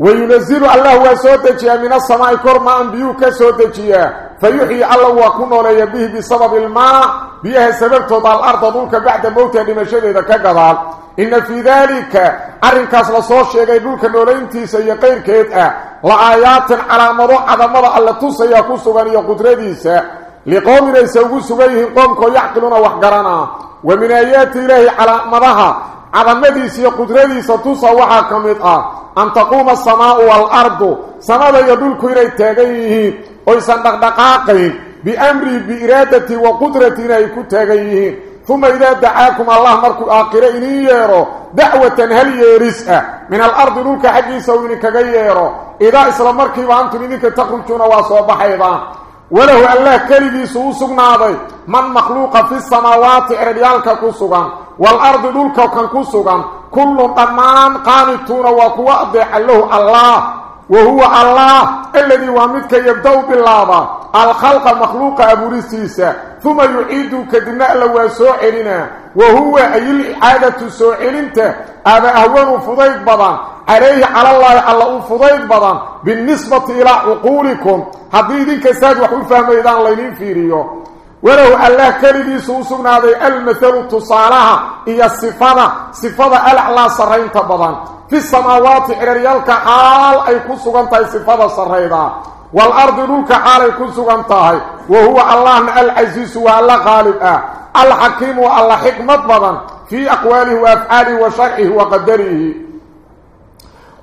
وينزل الله وسوتجيا من السماء كرماء بيوك سوتجيا فيحيي الله وكون ولي به بسبب الماء بيه سببته الأرض دونك بعد موته لمشهده كقضال إن في ذلك أرنكاس لصور شيئا دولك نولينتي سيقير كيتا لآيات على مضوع عظمة الله تسيا كسغاني قدرديسا لقوم يسوقوا سبيه قومك يعقلون وحقرنا ومن آيات الله على مضها عظمديس قدرديس تسا وحا كميتا أن تقوم السماء والأرض. سماء يدولك إلي تاقيه ويسان دقاقين بأمري بإرادتي وقدرتنا يكون تاقيه ثم إذا دعاكم الله مركو آقرة إني دعوة هل يرسأ من الأرض نولك حقي سوينك غيرو إذا إسلام مركي وأنتم إذنك تخرجون وصوبح أيضا وله الله كلبي سوسقنا ذي من مخلوق في السماوات إربيالك كسوغا. والأرض نولك كان كل طمان قانتون أضيح له الله. وهو الله الذي وامدك يبدو بالله. الخلق مخلوق أبو رسيسة ثم يعيد كدماء لو سوعرنا وهو أي الإعادة سوعرنت هذا أهون فضيق بضان. عليه على الله الله فضيق بضان. بالنسبة إلى عقولكم. حديث كساد وحول فهم إذان لينين فيريو. ولو الله كلبي سوسنا ذي المثل تصالها هي الصفة صفة الأعلى صرين تبضان في السماوات إريالك حال أي كسوغانتاي صفة صريدا والأرض نولك حال أي كسوغانتاي وهو الله العزيز والله غالب. آه. الحكيم والله حكمة بضان. في أقواله وأفعاله وشرعه وقدره.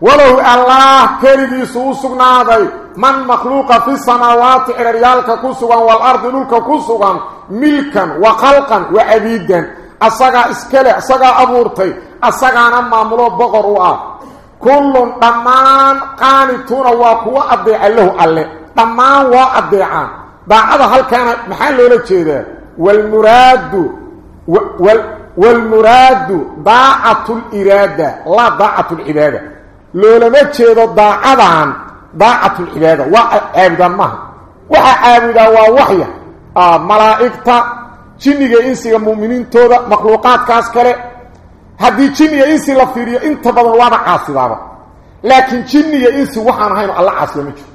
ولو الله كلبي سوسنا ذي من مخلوق في السماوات إريالك كسوغان والأرض نولك كسوغان ملكا وخلقا وعبيدا. أساقا إسكالي أساقا أبورتي. أساقا نماملو بغروآ. كل دمان قانتون وكوا أبديع له ألي. دمان وأبديعان بعد هل كان محل لولا جيدا والمراد وال والمراد ضاعة الإرادة. لا ضاعة العبادة. لولا ما جيدا ضاعة ضاعة العبادة. وعابدا ما. وعابدا ووحية آه ملائكة jinniga insiga muuminiintooda makhluuqaadkaas kale haddii jinniga insi la fiiriyo inta badan waaba caasidaaba laakiin jinniga insi waxaan ahayn alla caasiya ma jiro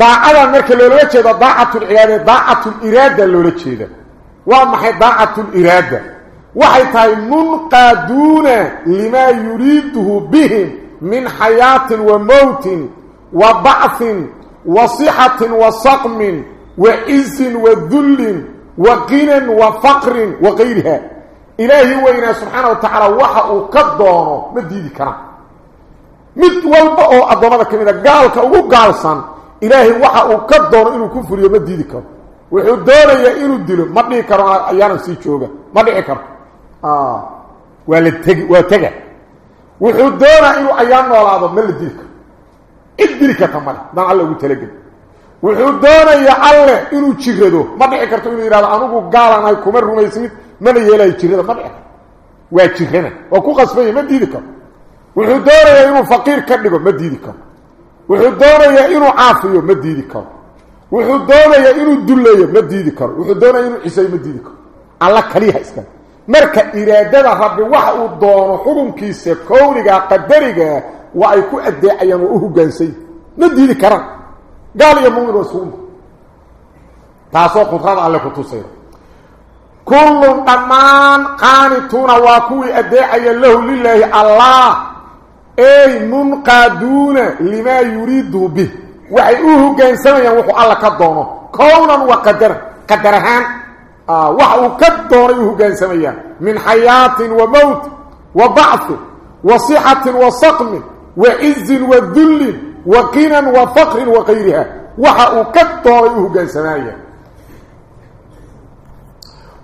daacadan marka loolama jeedo daacatulcibaada daacatuliraada loola jeeda waa maxay daacatuliraada waxay tahay munqaaduuna limaa yuriiduhu bihim min xayaatin wa mowtin wa bachin wa sixatin wa saqmin wa cizin wa dullin وغنى وفقر وغيرها إلهي وإنا سبحانه وتعالى وحا وكدونه مديدي كرام مد kamida gaalka ugu gaalsan ilaahi waxa uu ka doono inuu ku furiyo madiidi karo wuxuu doonayaa inuu dilo ma dhigi karo ayaan sii jooga ma dhici karo ah wala tagi waa taga wuxuu doonaa inuu ayaan noolaado ma la dili karo idili ka tamale dan alla ugu talagal alle waa jirana waa ku qasbanya ma diidi karo wuxuu doonayaa inuu faqiir ka dhigo ma diidi karo wuxuu doonayaa inuu caafiyo ma diidi karo wuxuu doonayaa inuu dullayo ma diidi karo wuxuu doonaya inuu cisayo ma diidi karo alla kaliyaha iska marka iraadada rabbi waxa uu doono xukunkiisa kowniga qadariga waa ay ku adeecayaan waa u hogaansay ma diidi karaan قال يا مؤمن رسول تاسو قدرة الله كتوسير كل ضمان قانتون وكوي أدعي له لله الله. أي منقادون لما يريد به. وحيوه جانسان يوحو الله كدونه. كونا وقدر قدرهان. آه وحو كدور يوه جانسان من حياة وموت وبعث وصحة وسقم وعز وذل وقنا وفقر وغيرها. وحا كدوريه جنسنايا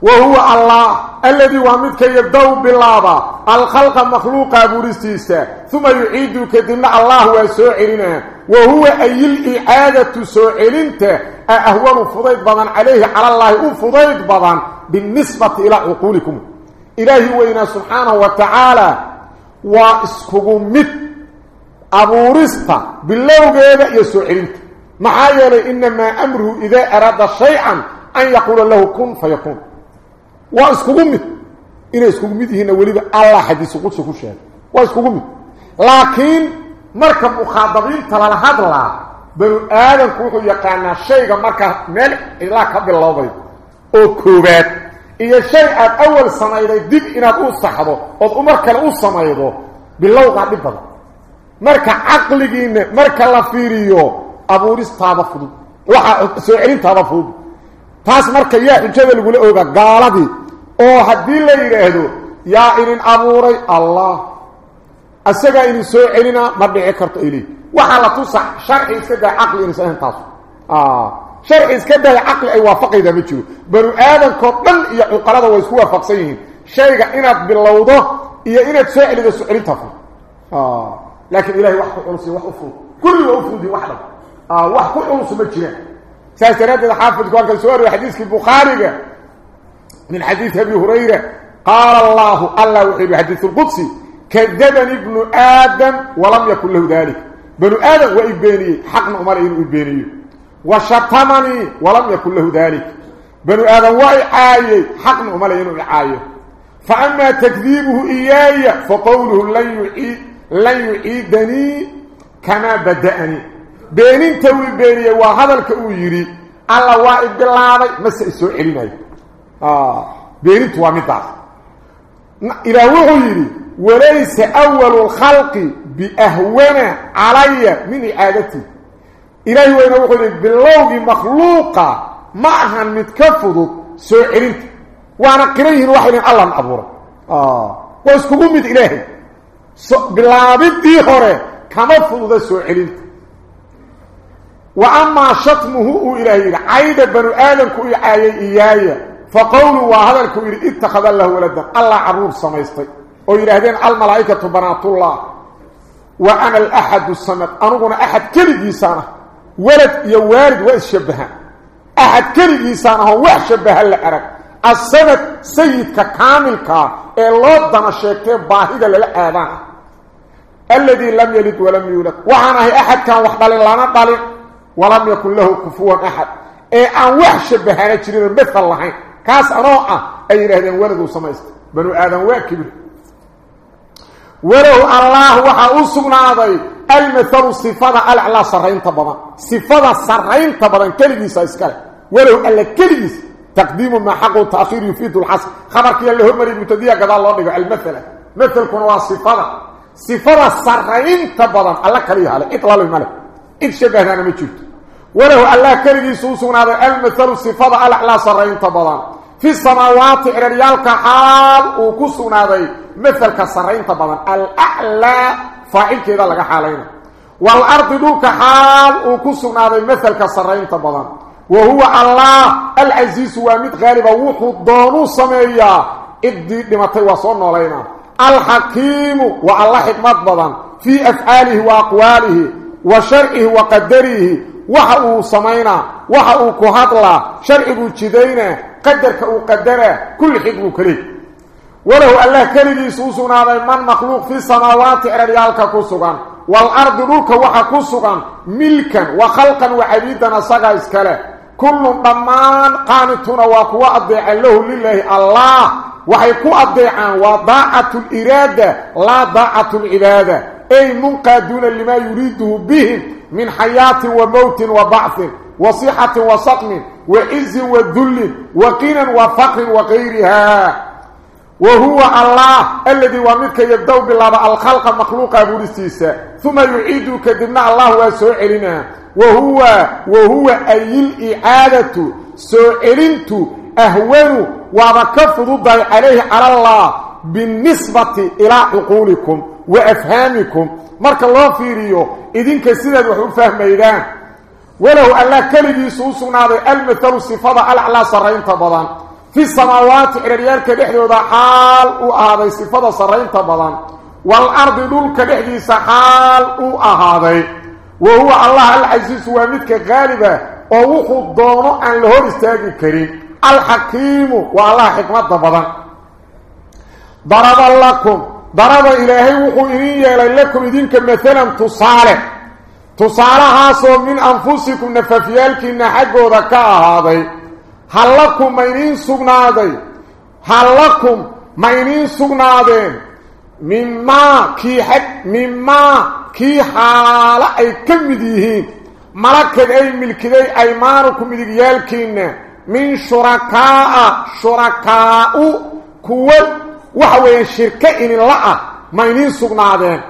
وهو الله الذي وامدك يبدو بالله. الخلق مخلوق أبورستيسا ثم يعيد كدمنا الله وسوعرنا وهو أي الإعادة سوعرنت أهون فضيت بضان عليه. على الله أفضيت بضان. بالنسبة إلى عقولكم. إلهي وإنا سبحانه وتعالى. واسكبوا مثل abuurista bilowgeeda iyo soo celinta maxaa yeelay inamaa amruhu idaa araada shay-an an yaquula lahu inay iskugu mid yihiinna weliba allah xadiisu qudsi ku sheegay waa iskugu mid laakiin marka mukhaadabiinta lala hadlaa banu aadamku wuxuu yaqaanaa shayga markaa meel ilaa ka bilowday oo koobaad iyo shay aad awal samayday dib inaad u saxdo ood umar kale u samaydo bilowgaa dhib badan marka caqligiina marka la fiiriyo abuuristaada fudud waxa soo celintaada fudud taas marka yaa xujada lagula ooga gaaladii oo haddii la yidhaahdo yaa inin abuuray allah asagaa inin soo celinaa ma dhici karto ili waxaa la tusa sharci iska daa caqli inaysan ahayn taas sharci iska daa caqli ay waafaqaydaa ma jiro banu aadankoo dhan iyo cuqalada way isku waafaqsan yihiin shayga inaad bilowdo iyo inaad soo celido soo celintaa fudud laakiin ilahay wax ku culus wax u fudud kulli waa u fudud wax dhan wax ku culus ma jiraan saas daraaddeed xaafidku halkan soo wariyay xadiiskii bukhaariga من حديث أبي هريرة قال الله الله وحيب حديث القدس كذبني ابن آدم ولم يكن له ذلك. بنو آدم وإبانيه حقن عمر إن إبانيه وشطمني ولم يكن له ذلك. بنو آدم وإعايه حقن عمر إن إعايه فأما تكذيبه إياي فقوله لن يعيد لن يعيدني كما بدأني. بين انت وإبانيه وهذا الكأويري الله وإبانيه ما سيسوء علمي. Biahwana calaya min icaadatii ilaahi weyna wuxuu yidhi bilowgii makhluuqa ma ahan mid ka fudud soo celinta waana qiran yihiin waxay dhihin allan abuuray waa iskugu mid ilaahay bilaabidii hore kama fududa soo celinta وأما شتمه إلهي عيد بنو آدم كو إعايي إيايا فقوله وهذا الكو اتخذ الله ولدا. الله عروب سميستي. وإلهدين الملائكة بنات الله. وأنا الأحد السمد. أنقنا أحد كل إنسانه ولد يوارد وإشبها أحد كل إنسانه وإشبها لأرك السمد سيد كامل كا الله دنا شيكتين باهدة للآدان الذي لم يلد ولم يولد. وعنه أحد كان وحدة لنا طالب ولم يكن له كفوا أحد. اي أن وحش بهانا جيرين مثل الله. كاس انوعه اي يراهدين ولد سميست بنو آدم واكبر ولو الله وحا اسغناداي المثل صفه الاعلى سرين تبدا صفه سرين تبدا كليس اسكال ولو الا كليس تقديم ما حق تاخير يفيد الحسن خبرك اللي هم المتديه قال الله دغ المثل مثل كن صفه صفه سرين تبدا الله كريه على اطلال الملك إذ شبهنا مجد وله الله كريم سوسنا هذا المثل صفة الأعلى سرين تبضا في السماوات إريالك حال وكسنا هذا مثل كسرين تبضا الأعلى فاعل كذا لك حالين والأرض دوك حال وكسنا هذا مثل كسرين تبضا وهو الله العزيز ومد غالبا وحو الدونو سمية إدي لمتي وصلنا لنا الحكيم والله حكمت بضا في أفعاله وأقواله وشرعه وقدره وحا سمينا وحا كهدلا شرعه جدينا قدرك وقدره كل حكم كليه وله الله كريم سوسنا من مخلوق في السماوات ريالك كسغان والارض روك وحا كسغان ملكا وخلقا وعبيدا صغا اسكله كل ضمان قانتون وقوا اضيع له لله الله وحي كو اضيعان وضاعه الاراده لا ضاعه العباده أي منقادون لما يريده بهم من حياة وموت وبعث وصحة وسقم وعز وذل وقنا وفقر وغيرها. وهو الله الذي ومنك يبدو بالله الخلق مخلوق أبو رسيسة ثم يعيد كدبنا الله وسؤلنا وهو وهو أي الإعادة سؤلنت أهون ومكفض عليه على الله بالنسبة إلى عقولكم. وافهامكم marka loo fiiriyo idinka sidaad wax u fahmaydaan walaw alla kaligi suusunaaday almathalu sifada alacla saraynta badan fi samaawaati ciryaalka dhexdooda xaal u ahaaday sifada saraynta badan wal ardi dhulka dhexdiisa xaal u ahaaday wa huwa allah alcasiisu waa midka qaaliba oo wuxuu doono aan la hor istaagi karin alxakiimu waa allah xikmada badan daraba lakum ضرب إلهي وقو إذن يلي لكم إذنك مثلا تصالح تصالحاسو من أنفسكم نففيالك إن حقو ذكاء هذا هل لكم مينين سقنادي هل لكم مينين سقنادين مما كي حق مما كي حالة أي كمديهين ملكة أي ملكة أيمانكم إذيالكين min shurakaa shurakaau kuwa وحوي شركة إن الله ما ينسوا نادين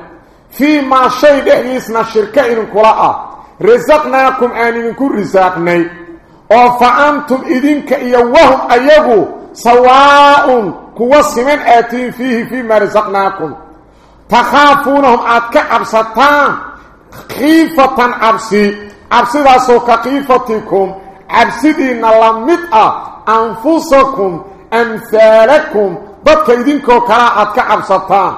فيما شيء دهنسنا شركة إن كلأ. رزقناكم آني من كل رزاقني وفعنتم إذنك إيوهم أيغو سواء كواس من آتين فيه فيما رزقناكم. تخافونهم آتك أبسطان خيفة أبسي. أبسي ذا سوك خيفتكم أبسي دين الله مدأ أنفسكم أمثالكم dadka idinkoo kalea aad ka cabsataan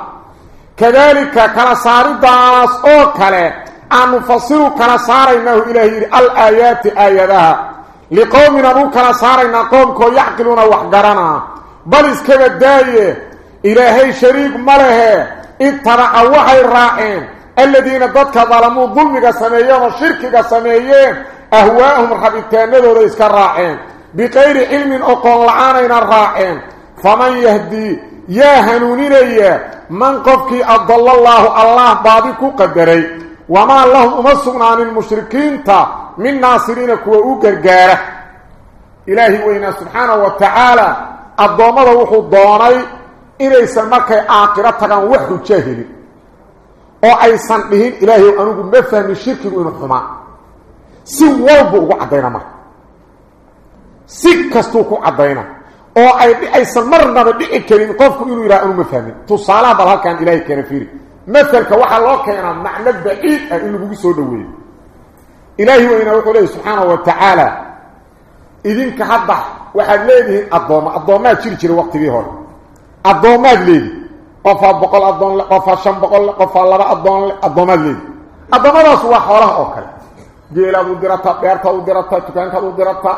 kadaalika kala saaridaas oo kale aan nufasiru kala saaraynaahu ilaah yidhi alaayaati aayadaha liqowmin aan u kala saaraynaa qoomkoo yacqiluuna wax garanaa bal iskaba daaye ilaahay shariig ma lehe ittabaca waxay raaceen aladiina dadka dalamuu dulmiga sameeyeen oo shirkiga sameeyeen ahwaa'ahum rabitaanadooda iska raaceen biqayri cilmin oqoon la-aanayna raaceen فمن يهدي يا هنوني من قفك أضل الله الله بعدك قدري. وما الله أمسونا عن المشركين تا من ناصرين كوأوكر جارة إلهي وإنا سبحانه وتعالى أضوما روحو الضاني إليس المكة آقرتك وحو جهلي. أو أي صنبهين إلهي أنه مفهم الشرك وإنهما سوى وعدينما سكستوكو عدينما oo ay aysan marnaba dhici karin qofku inuu yidhaha anu ma fahmin tusaalaha bal halkaan ilaahay keena fiiri maselka waxaa loo keenaa macno baciid ah in lagugu soo dhoweeyo ilaahi weynaa wuxuu leeyahy subxaanahu wa tacaala idinka hadda waxaad leedihiin addoommo addoommaad jiri jira waqtigii hore addoommaad leedi qofaa boqol addoon le qofaa shan boqol le qofaa laba addoon le addoomaad leedi addoommadaas waa xoolaha oo kale geelaad u dirataa beertaad u dirataa dukaankaad u dirataa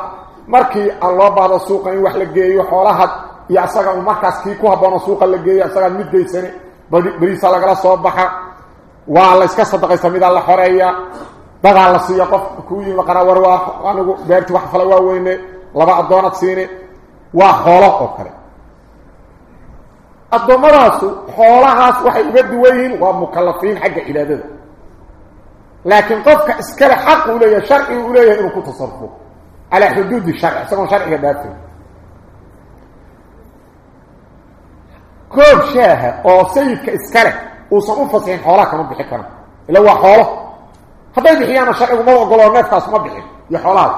markii aan loo baahdo suuqa in wax la geeyo xoolaha iyo asaga u markaas kii ku haboono suuqa la geeyo asagaa mid geysane beriisa lagala soo baxa waa la iska sadaqaysa midaa la xoreeya dadaa la siiya qof kuu yimi qara war waa anigu beertii wax fala waa weyne laba addoonad siine waa xoolo oo kale addoommadaasu xoolahaas waxay uga duwan yihiin waa mukalafiin xagga cibaadada laakiin qofka iskale xaq uu leeyahay sharcigu uu leeyahay inuu ku tasarufo على حدود الشرع سواء شرع جبات كوب شاه أو سيد كاسكره وصفوا فسين حوله كانوا بيحكروا اللي هو حوله. هذا بيحيى أنا شرع وما قالوا ما تاس ما بيحيى يا حولات.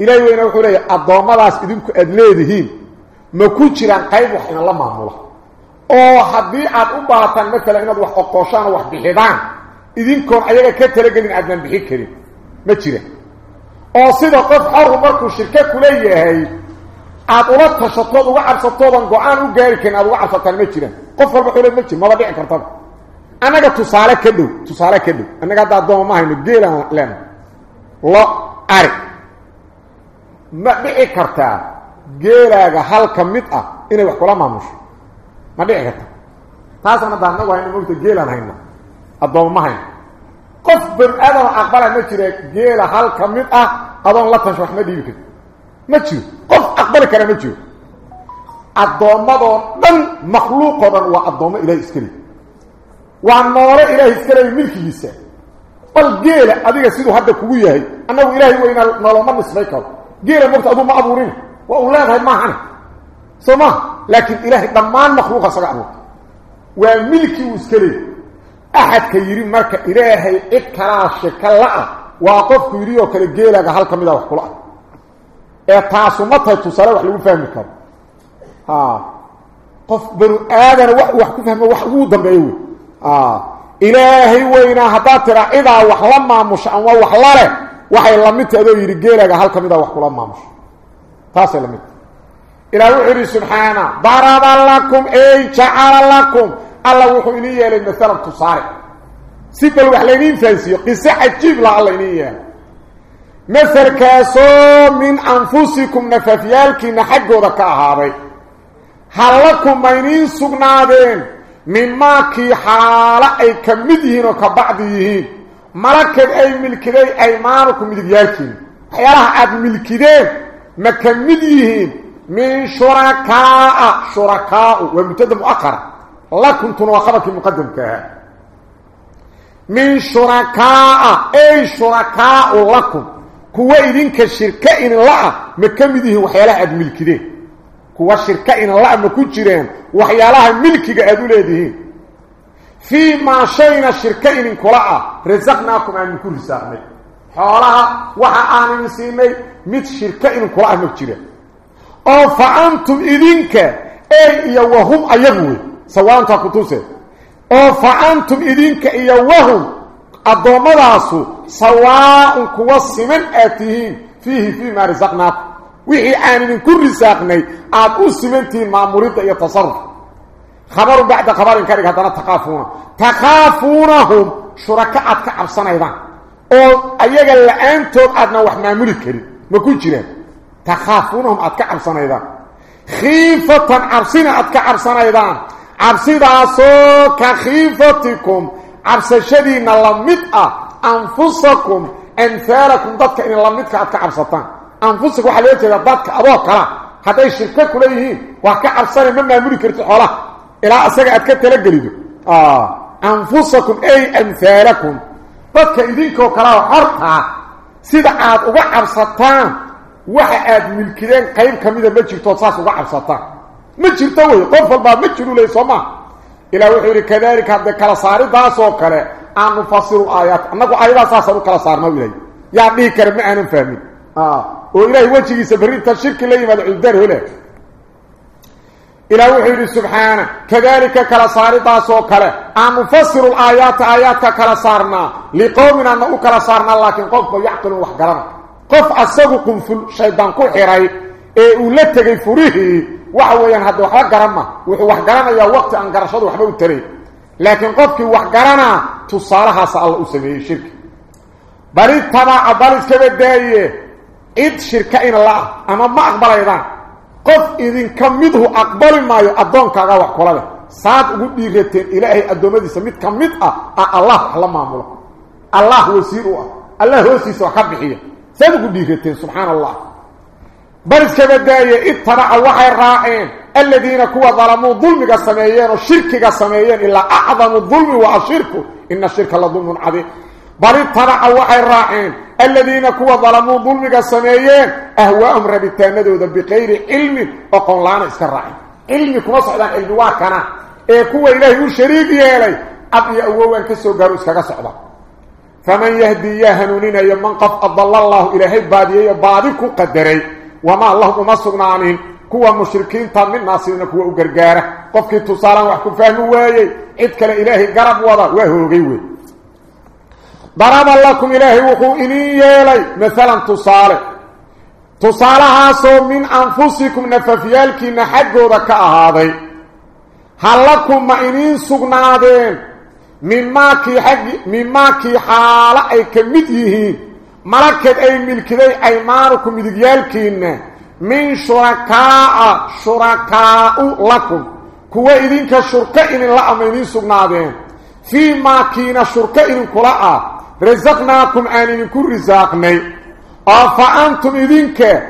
إلى وين أقول يا ادمداس ادينك ادليدين ما كو جيران قيب وحنا لا معموله أو حبي عاد وباتن مثلا انه حقوشان وحبي هبان ادينكم ايغا كتلغين ادن بيحكري ما جيره oo sida qof xoru markuu shirka kula yahay aad ula tashatood uga cabsatoodan go-aan u gaari karin aad uga cabsataan ma jiraan qof walba xule ma jir maba dhici kartaba annaga tusaale ka dhow tusaale ka dhow annaga hadda addooma ma hayno geelaan leena lo ari ma dhici kartaa geelaaga hal ka mid ah inay wax kula maamusho ma dhici karta taasaan hadda anagu hayno mogta geelaan hayno addooma ma hayno قف بن آدم أقبل ما جرى جيل هل كميت آه ادون لا تنش احمد يمكن ما تشو قف أقبل كلام تشو الضومه دون مخلوق ودن وضومه إلى إسكري. وعنوره إلى إسكري ملكيسه بل جيل ادي سيده حد كوغو يحي أنه إلهي وين نلوم ما سميكو. جيل مرت أبو معبورين وأولاد هاي ما حنا سما لكن إلهي ضمان مخلوق سرعه وملكي إسكري. أحد كيري مركة إلهي إكراش كلا. واقف كيري وكالي جيلاك حالك مدى وحكولا. إتاسو متى تسالة وحلو فهمك. ها قف بل آذان وحكو فهم وحكو دم بأيو آه. إلهي وإنا هداترا إذا وحلما مش أنوا وحلالة وحي اللمت أدو يري جيلاك حالك مدى وحكولما مش. تاسي اللمت إلهي سبحانه. ضرب لكم إي شعر لكم. الله و خو اني يلي مثلا تصاري سيبل و خلينين فانسيو قصه عجيب لا الله اني يلي مثل كاسو من انفسكم نففيالك نحق ودك اهابي هل لكم مينين سغنادين من ماك حال اي كمدين وكبعديه مركب اي ملكي ايمانكم مديالكين حيالها اد ملكيدين ما كمديه من شركاء شركاء ومتد مؤخره لكم تنوقبك مقدم كها من شركاء أي شركاء لكم. كوائدين كشركائن الله مكامده وحيالها عد ملك ده كوائد شركائن الله مكجرين وحيالها ملك عدولة ده فيما شئنا شركائن كلاء رزقناكم عن كل سهم حوالها وحا آمن سيمي مت شركائن كلاء مكجرين. أو فأنتم إذنك أي يوهم أيغوي سوان كاكتوسه أو فانتم ايدينك اي وهم ادمراسو سواء كوس من اتي فيه فيما رزقنا وحي آمن كل رزاقني أقول سمنتي ما مريد يتصرف خبر بعد خبر كاريك هذا تقافونه تقافونهم شركاء كعبسان أيضا أو أيها الأنتو أدنا وحنا ملكين ما كنت جنين تقافونهم كعبسان أيضا خيفة عبسين كعبسان أيضا عبسداسو كخيفتكم. عبس شدينا لمدأ أنفسكم. انفاركم ضدك إن لمدك أبك عبسطان. أنفسك وحليتك ضدك أبوك. حتى الشركة ليه وحكا عبساني مما يملي كرتي حولا إلا أساك أتكت لك جليدو آه. أنفسكم. أي انفاركم ضدك إذنك وكلا وحرطا سيدا عاد وحب سطان وحب ملكين قيم كميدا بجي توصاص وحب سطان jirto wey qof walbaa ma jiru ley soo maa إلى وحير كذلك هذا كلا صار داسو كلا أن نفسر آيات. أنكو آيات ساسر كلا صار ما إليه يعني كرم أنا فاهمين آه. وإلهي وجهي سفرين تشرك لي ما العذر هنا. إلى وحير سبحانه كذلك كلا صار داسو كلا أن نفسر الآيات آيات كلا صارنا لقومنا أنه كلا صارنا لكن قف يعقل وحقرنا. قف أسبقكم في الشيطان كل حراي إيه ولتغي فريه waxa weeyaan hadda waxba garama wuxuu wax garanayaa waqti aan garashadu waxba u taray laakiin qofkii wax garana tusaalahaas alla u sameeyay shirki bari tabaca bal iska badaaye cid shirka in la ama ma aqbalaydaan qof idinka midhu aqbali maayo addoonkaaga wax kula leh saad ugu dhiirateen ilaahay addoommadiisa mid ka mid ah allah wax la maamulo allah wasiir u ah allah hoostiisa wax ka bixiya saad ugu dhiirateen subxaana allah بل كبدايه اتبع وحي راعين الذين كوا ظلموا ظلمك سميين وشركك سميين إلا أعظم الظلم وأشرك إن الشرك لظلم عظيم. بل اتبع وحي راعين الذين كوا ظلموا ظلمك أهواهم ربطان ذو بغير علم وقل لانا اسكراعين علمك مصعدا علم واكنا إيه كوا إلهي شريك يلي أبي أووان كسو قالوا اسكا صعدا فمن يهدي يهنونين يمن قف أضل الله إلهي باديه بادك قدري. وما الله وما سغنانين كوا مشركين تامن ناسين كوا غرغار قفكي تصالان واخ كفهم وايي عيد كلا الهي غرب ودا وهوغي وي. ضرب لكم إلهي وقو إني يلي. مثلا تصالح تصالحا سو من أنفسكم نففيالك نحق ودك هذه هل لكم معين سغنادين مما كي حق مما كي حال أي ملكت أي ملكدي أيمانكم مدقيالكين من شركاء شركاء لكم. كوا إذنك شركاء إن الله أمينين سبنادين فيما كينا شركاء إن كلاء. رزقناكم آنين كل رزاقني فأنتم إذنك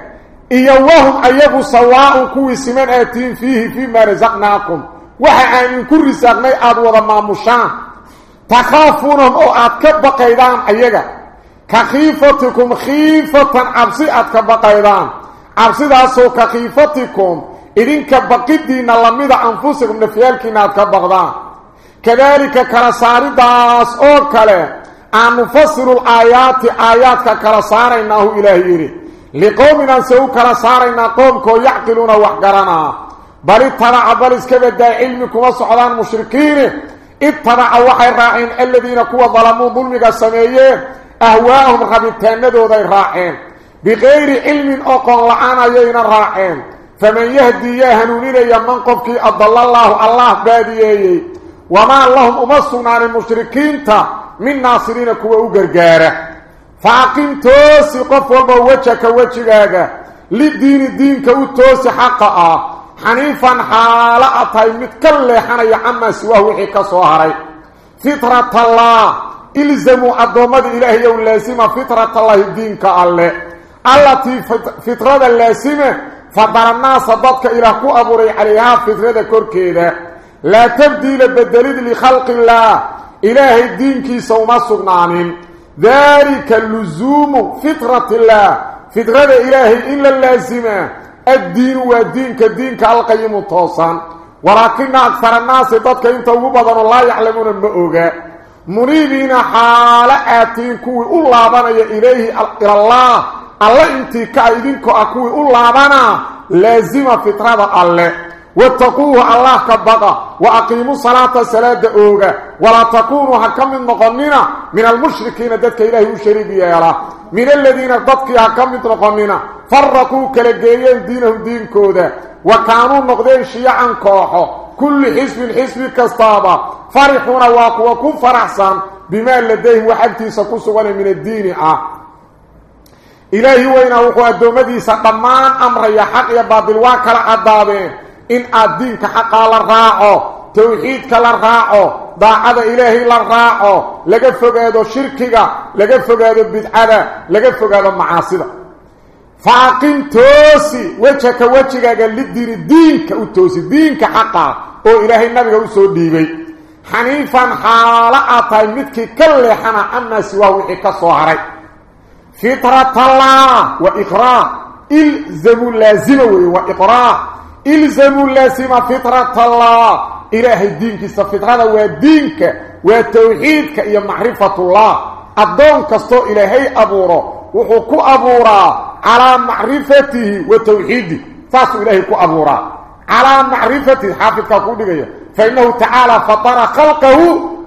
إيوهم أيبوا سواء كوي سمن آتين فيه فيما رزقناكم. وحا آنين كل رزاقني أدوى ما مشان. تخافونهم أو أتكبق إذان أيها كخيفتكم خيفة عبسيئة كبقيدان عبسيئة كخيفتكم. إذن كبقيدين اللميذ أنفسكم نفيالكين كبقدان. كذلك كرساري داس أوكالي. أن نفسر الآيات آيات كرساريناه إلهي لقومنا سيو كرسارينا قومكو يعقلون وحقرنا. بل اتبع بل اسكبت علمكم وصعدان مشركين. اتبع وحي الرائن الذين كوا ظلموا ظلمك السميين أهواهم ربطاندو ذي راعين بغير علم أقل لعانا يين راعين فمن يهدي يهنونين يمن قفك. أضل الله الله باديه وما اللهم أمسنا عن المشركين تا من ناصرين كوا أقرقاره فأقيم توسي قف والبا وجهك. للدين الدين كو توسي حقا. حنيفا حالة متكلي حني عما سواه وحيك صهري فطرة الله إلزموا الضوامد إلهي واللازمة فطرة الله الدين كالله التي فطرة اللازمة الناس ضدك إلى كو أبوري عليها فطرة كوركيدة. لا تبديل بالدليل لخلق الله. إلهي الدين كي سوما سغنانين. ذلك اللزوم فطرة الله. فطرة إلهي إلا اللازمة الدين والدين كالدين كألقيم التوصان ولكن أكثر الناس ضدك انت وبضن الله يعلمون المؤوغة منيبين حالاتين كوي بنا إليه إلى الله الله انتي كايدينكو أكوي الله بنا لازمة فطرة الله واتقوه الله كبقى وأقيموا صلاة صلاة أوغا ولا تكونوا حكم النقنين من المشركين ذاتك إلهي وشريب يالا من الذين ضدك حكم النقنين فرقوا كالجيين دينهم دين كودا وكانوا نقدين شيعا كوحو كل حزب حزب كستابا فرحون واقوا فرحسان بما لديهم وحدتي سكسوا من الدين. آه. إلهي وإنه هو الدومدي سقمان أمر يا حق يا بابل واكل عذابين إن الدين حقا للراعو توحيدك للراعو ضاعد إلهي للراعو لقد فقادوا شركك لقد فقادوا بدعادة لقد فقادوا معاصدة فاقم توسي وجهك وجهك للدين الدينك وتوسي دينك حقا. أو إلهي النبي وسو ديبي. حنيفا حالة متك كل حنا عنا سواه وحكا صهري فطرة الله وإقراء. إلزم لازمه وإقراء. إلزم لازم فطرة الله. إلهي دينك فطرة ودينك وتوحيدك هي معرفة الله. الدون كستو إلهي أبورا وحكو أبورا. على معرفته وتوحيده. فاسو إلهي كو أبورا. على معرفته حافظ كاكودي فإنه تعالى فطر خلقه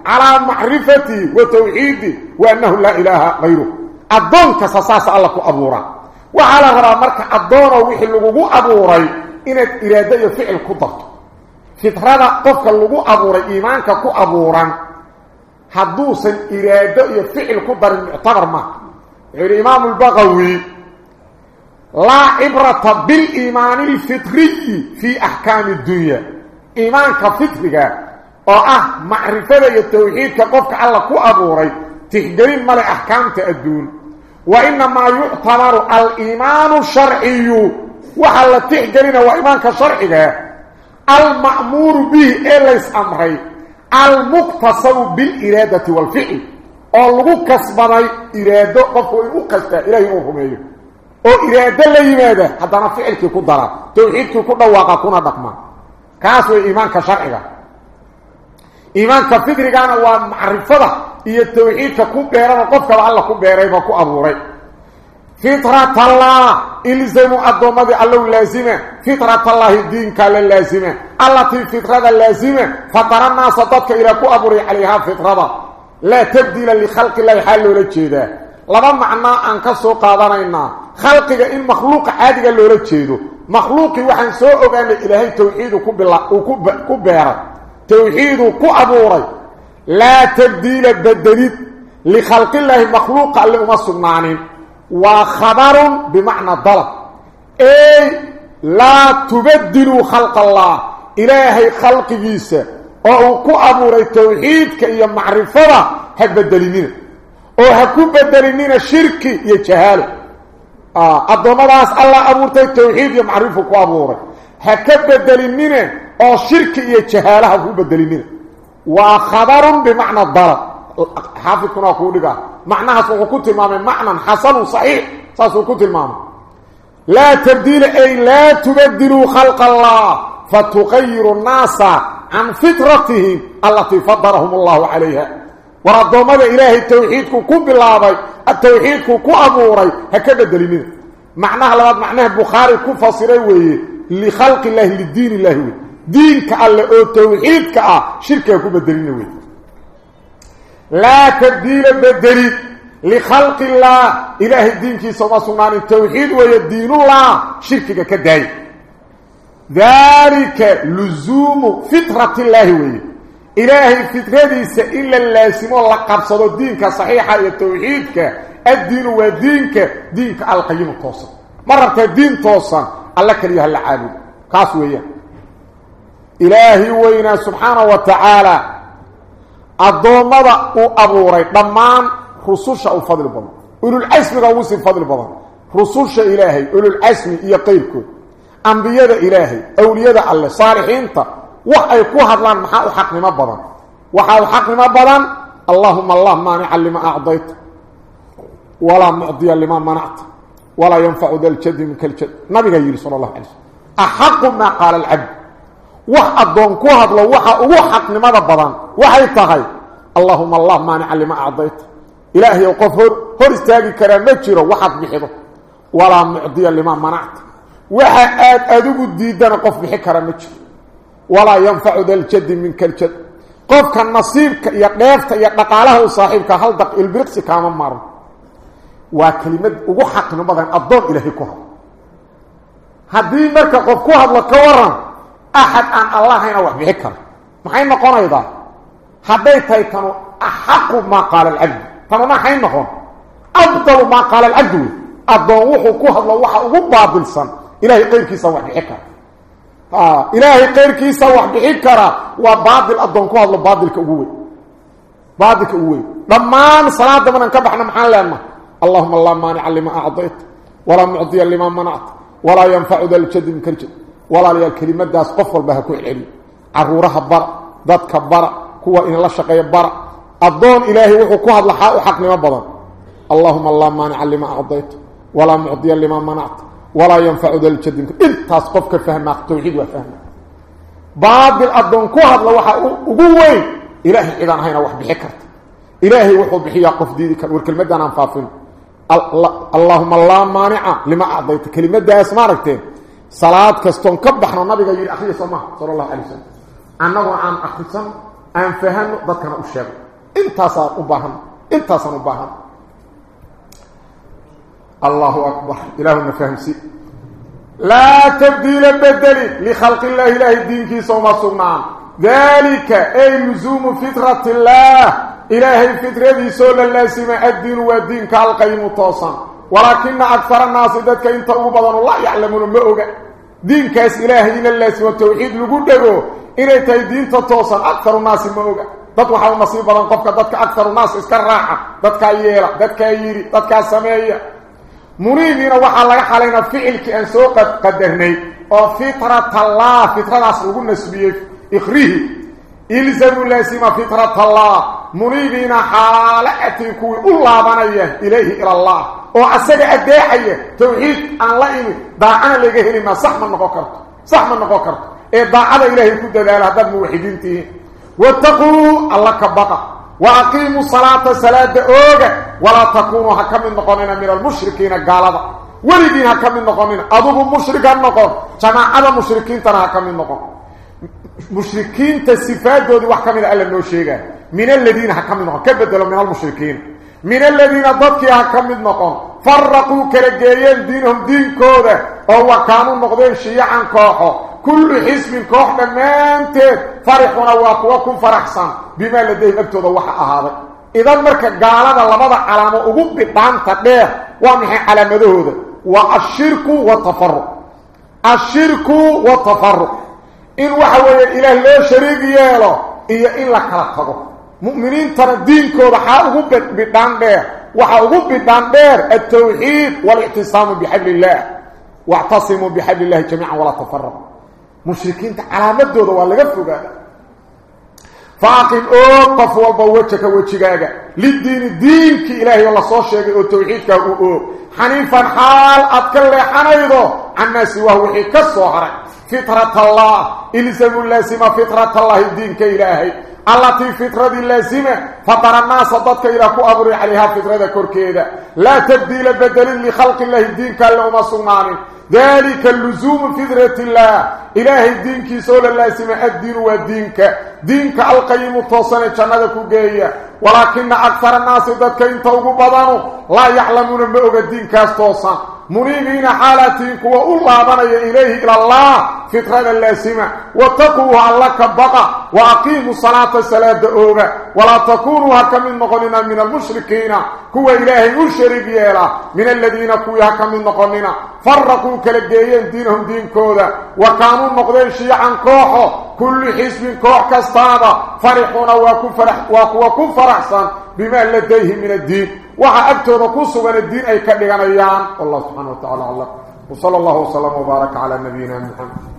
على معرفته وتوحيده وأنه لا إله غيره. الدون كساساس الله كو أبورا. وعلى غرا مركع الدون وحي لغو iraado iyo ficil ku darto fitrada qofka lagu abuuray iimaanka ku abuuran hadduusan iraado iyo ficil ku darin muctabar maaha لا عبرة بالإيمان الفطري في أحكام الدنيا. إيمان كفطري وآه معرفة التوحيد كقفك الله كو أبوري. تحجرين ملي أحكام تأدون. وإنما يعتبر الإيمان الشرعي وحالة تحجرين وإيمان كشرعي. المأمور به إليس أمري. المقتصر بالإرادة والفعل. أولوك اسمنا إرادة وفوئوك اسمنا إليه وفوئوك اسمنا أو اراده لا يمد حدنا فعلك كو درا توحيدك كو دواقه كنا دقما كاسو ايمان كشرعه ايمان كفكر كان هو معرفه هي توحيدك كو بيرهه قفك الله كو بيرهه كو ابوري فطره الله الزم آدم الله لازمه فطره الله الدين كان لازمه الله في فطره لازمه فطر الناس تطك إلى كو ابوري عليها فطره لا تبديل لخلق الله حاله ولا جيده لما معنى أن كسو قادرين خلقك إن مخلوق عادي لو لجيدو مخلوقي وحن سوء أغاني إلهي توحيد كبيرا توحيد كو أبوري لا تبديل بدليل لخلق الله مخلوق اللي أمسك وخبر بمعنى ضلب اي لا تبدلوا خلق الله الهي خلق أو كو ابوري توحيدك يا معرفه هبدلين أو هكو بدلين شرك يا جهال آه ادمداس الله ابورتي توحيد يا معرفه كو ابوري هكبدلين أو شرك يا جهاله كو بدلين وخبر بمعنى ضلب حافظ كنا كودغا معناها سوى كنت المام معنى حسن صحيح كنت المام لا تبديل أي لا تبدلوا خلق الله فتغير الناس عن فطرتهم التي فضرهم الله عليها وردوا ماذا إلهي التوحيد كو بالله التوحيد كو أبوري هكذا دليل معناها لابد معناها بخاري كو فصيري لخلق الله للدين الله دينك الله أو توحيدك شركه كو بدلين وي لا تبديل بالدليل لخلق الله إله الدين كي سوى سنان التوحيد ويدين الله شركك كداي ذلك لزوم فطرة الله وي إلهي فطرة إلا اللاسم الله قبصد الدين صحيحة التوحيدك الدين ودينك دينك. القيم التوصل. مرة الدين توصل. الله كريها اللعابد كاسوية إلهي وينا سبحانه وتعالى. الضومضة أبوري ضمان رسوشة أو فضل بضان. أولو العسم غوصي فضل بضان. رسوشة إلهي. أولو العسم يقيلكم أنبياء إلهي. أولياء الله. صالحين وحي كو هادلان مخا حق نما بدن. وحا حق نما بدن اللهم الله ما نعلم أعضيت. ولا معضي لما منعت. ولا ينفع ذا الكذب من الكذب ما بقى يقول صلى الله عليه أحق ما قال العبد. وح اضون كو هادلو وحا أو حق نما بدن. وحي تخاي اللهم الله ما نعلم أعضيت. إلهي وقفر هر. استاغي كرامه جيرو وحد بخيدو ولا معضي لما منعت. وحا آد ادو ديدان قف بخي كرامه ولا ينفع ذا الجد من كالجد قف كان نصيبك يا قيفت يا دقاله صاحبك هل دق البرقس كان مر؟ وكلمة أو حق نبدان الضوء إلهي كره هذه مرك قف كو هذا كورا أحد أن الله هنا وحيك ما هي مقونه يضا حبيت تكون أحق ما قال العبد فما ما هي مقون ابطل ما قال العبد الضوء كو هذا وحا أو إلى إلهي قيفك سوى حكمه ilaahay qayrkiisa wax bixi kara waa baadil addoon ku hadlo baadilka ugu weyn baadilka ugu weyn dhammaan salaada manan ka baxna maxaan leenaha allahuma laa maanica lima acdayta walaa mucdiya limaa manacta walaa yanfacu da ljadi minka ljad walaalayaal kelimadaas qof walba ha ku celceliyo caruuraha bara dadka bara kuwa inla shaqeeya bara addoon ilaahay wuxuu ku hadla xaa u xaqnimo badan allahuma laa maanica lima acdayta walaa mucdiya limaa manacta ولا ينفع ذا الكذب انت اسقفك فهم توحيد وفهم. بعض الاضون كو هذا وحا إلهي إذا هنا واحد بحكرت. إلهي وحو بحيا قف ديدك. والكلمة أنا فافين اللهم الله مانع لما أعطيت. كلمة دا اسمارتين صلاة كستون كبحنا نبي يقول أخي صلى الله عليه وسلم. أنا وعن اخصم ان فهم ذكر الشيخ انت صار وباهم انت صار وباهم الله أكبر. إله فهم سي. لا تبديل بدل لخلق الله إله الدين كي صوم ذلك أي لزوم فترة الله. إله الفترة ذي سول الله سمع الدين والدين كالقي متوصا ولكن أكثر الناس ذاتك انتقوا بضان الله يعلمون مؤغا دين كاس إله إلا الله سمع التوحيد لقدره إلي تاي دين تتوصا أكثر الناس مؤغا تطوح المصيب بضان قفك ذاتك أكثر الناس اسكال راحة ذاتك أييرا ذاتك أييري ذاتك السمعية مريدين وحا لغا خلينا فعلك ان سو قد قدرني أو فطره الله فطره اسلوب نسبيه اخريه الزم لازم فطره الله مريدين حالتي كو الا بني اليه إلى الله أو اسد ادعي توحيد الله باعنا لغير ما صح من نقكر صح من نقكر اي باع على اله كو دلاله دم وحدينتي واتقوا الله كبقى وأقيموا صلاه صلاه اوغ ولا تكونوا حكم من قومنا من المشركين قالوا. ولدين حكم من قومنا أدوب مشركا نكون كما أدوب مشركين ترى حكم نكون مشركين تصفات دول وحكم الا انه شيغا من الذين حكم نكون كيف من المشركين؟ من الذين ضبط حكم نكون فرقوا كرجيين دينهم دين كوده. أو كانوا مقدين شيعا كوخه كل حزب كوحدا ما انت فرح ونواك وكن فرحسان بما لديه ابتدى وحق هذا إذا مركا قال هذا لبضع على ما أقوم ببانتا ليه ومحي على مدهود وأشركوا وتفرق. أشركوا وتفرق. إن وحوة الإله لا شريك ياله إيا إلا خلقه مؤمنين ترى الدين كوضا حاقوم ببان بير وحاقوم ببان بير التوحيد والاعتصام بحبل الله. واعتصموا بحبل الله جميعا ولا تفرقوا مشركين علامتوده وا لغا فوغا فاقل اوقف وبوجهك وجهك للدين دينك الله يلا سو شيغي أو توحيدك أو حنيفا حال اكل حنيدو عنا سوى وحي كسوهر فطرة الله إلزم اللازمة فطرة الله الدين كإلهي التي فطرة اللازمة dadka ilaah ku abuuray calayhaa fitrada korkeeda laa tabdiila bedelin likhalqi illahi diinka alle uma sugnaanin ذلك اللزوم فطرة الله. إلهي دينك سولا لازم الدين ودينك دينك القيم توصن جنة كجية ولكن أكثر الناس ذاتك انتوقوا بضانوا لا يعلمون مؤغ الدين كاستوصن منيبين حالتين كوا الله بني إليه إلى الله فطرة اللازمة واتقوها الله كبقى وأقيموا الصلاة السلاة أوغا ولا تكونوا هكا من نقلنا من المشركين. كوا إلهي أشرك يلا. من الذين كوا هكا من نقلنا فرقوا كالجيين دينهم دين كودا. وكانوا نقدين شيعا كوحو. كل حزب كوح كستادا فرحون وكو فرحسا بما لديه من الدين. وحا أبتونا كوسوا من الدين أي كاللغانيان والله سبحانه وتعالى الله وصلى الله وسلم وبارك على نبينا محمد.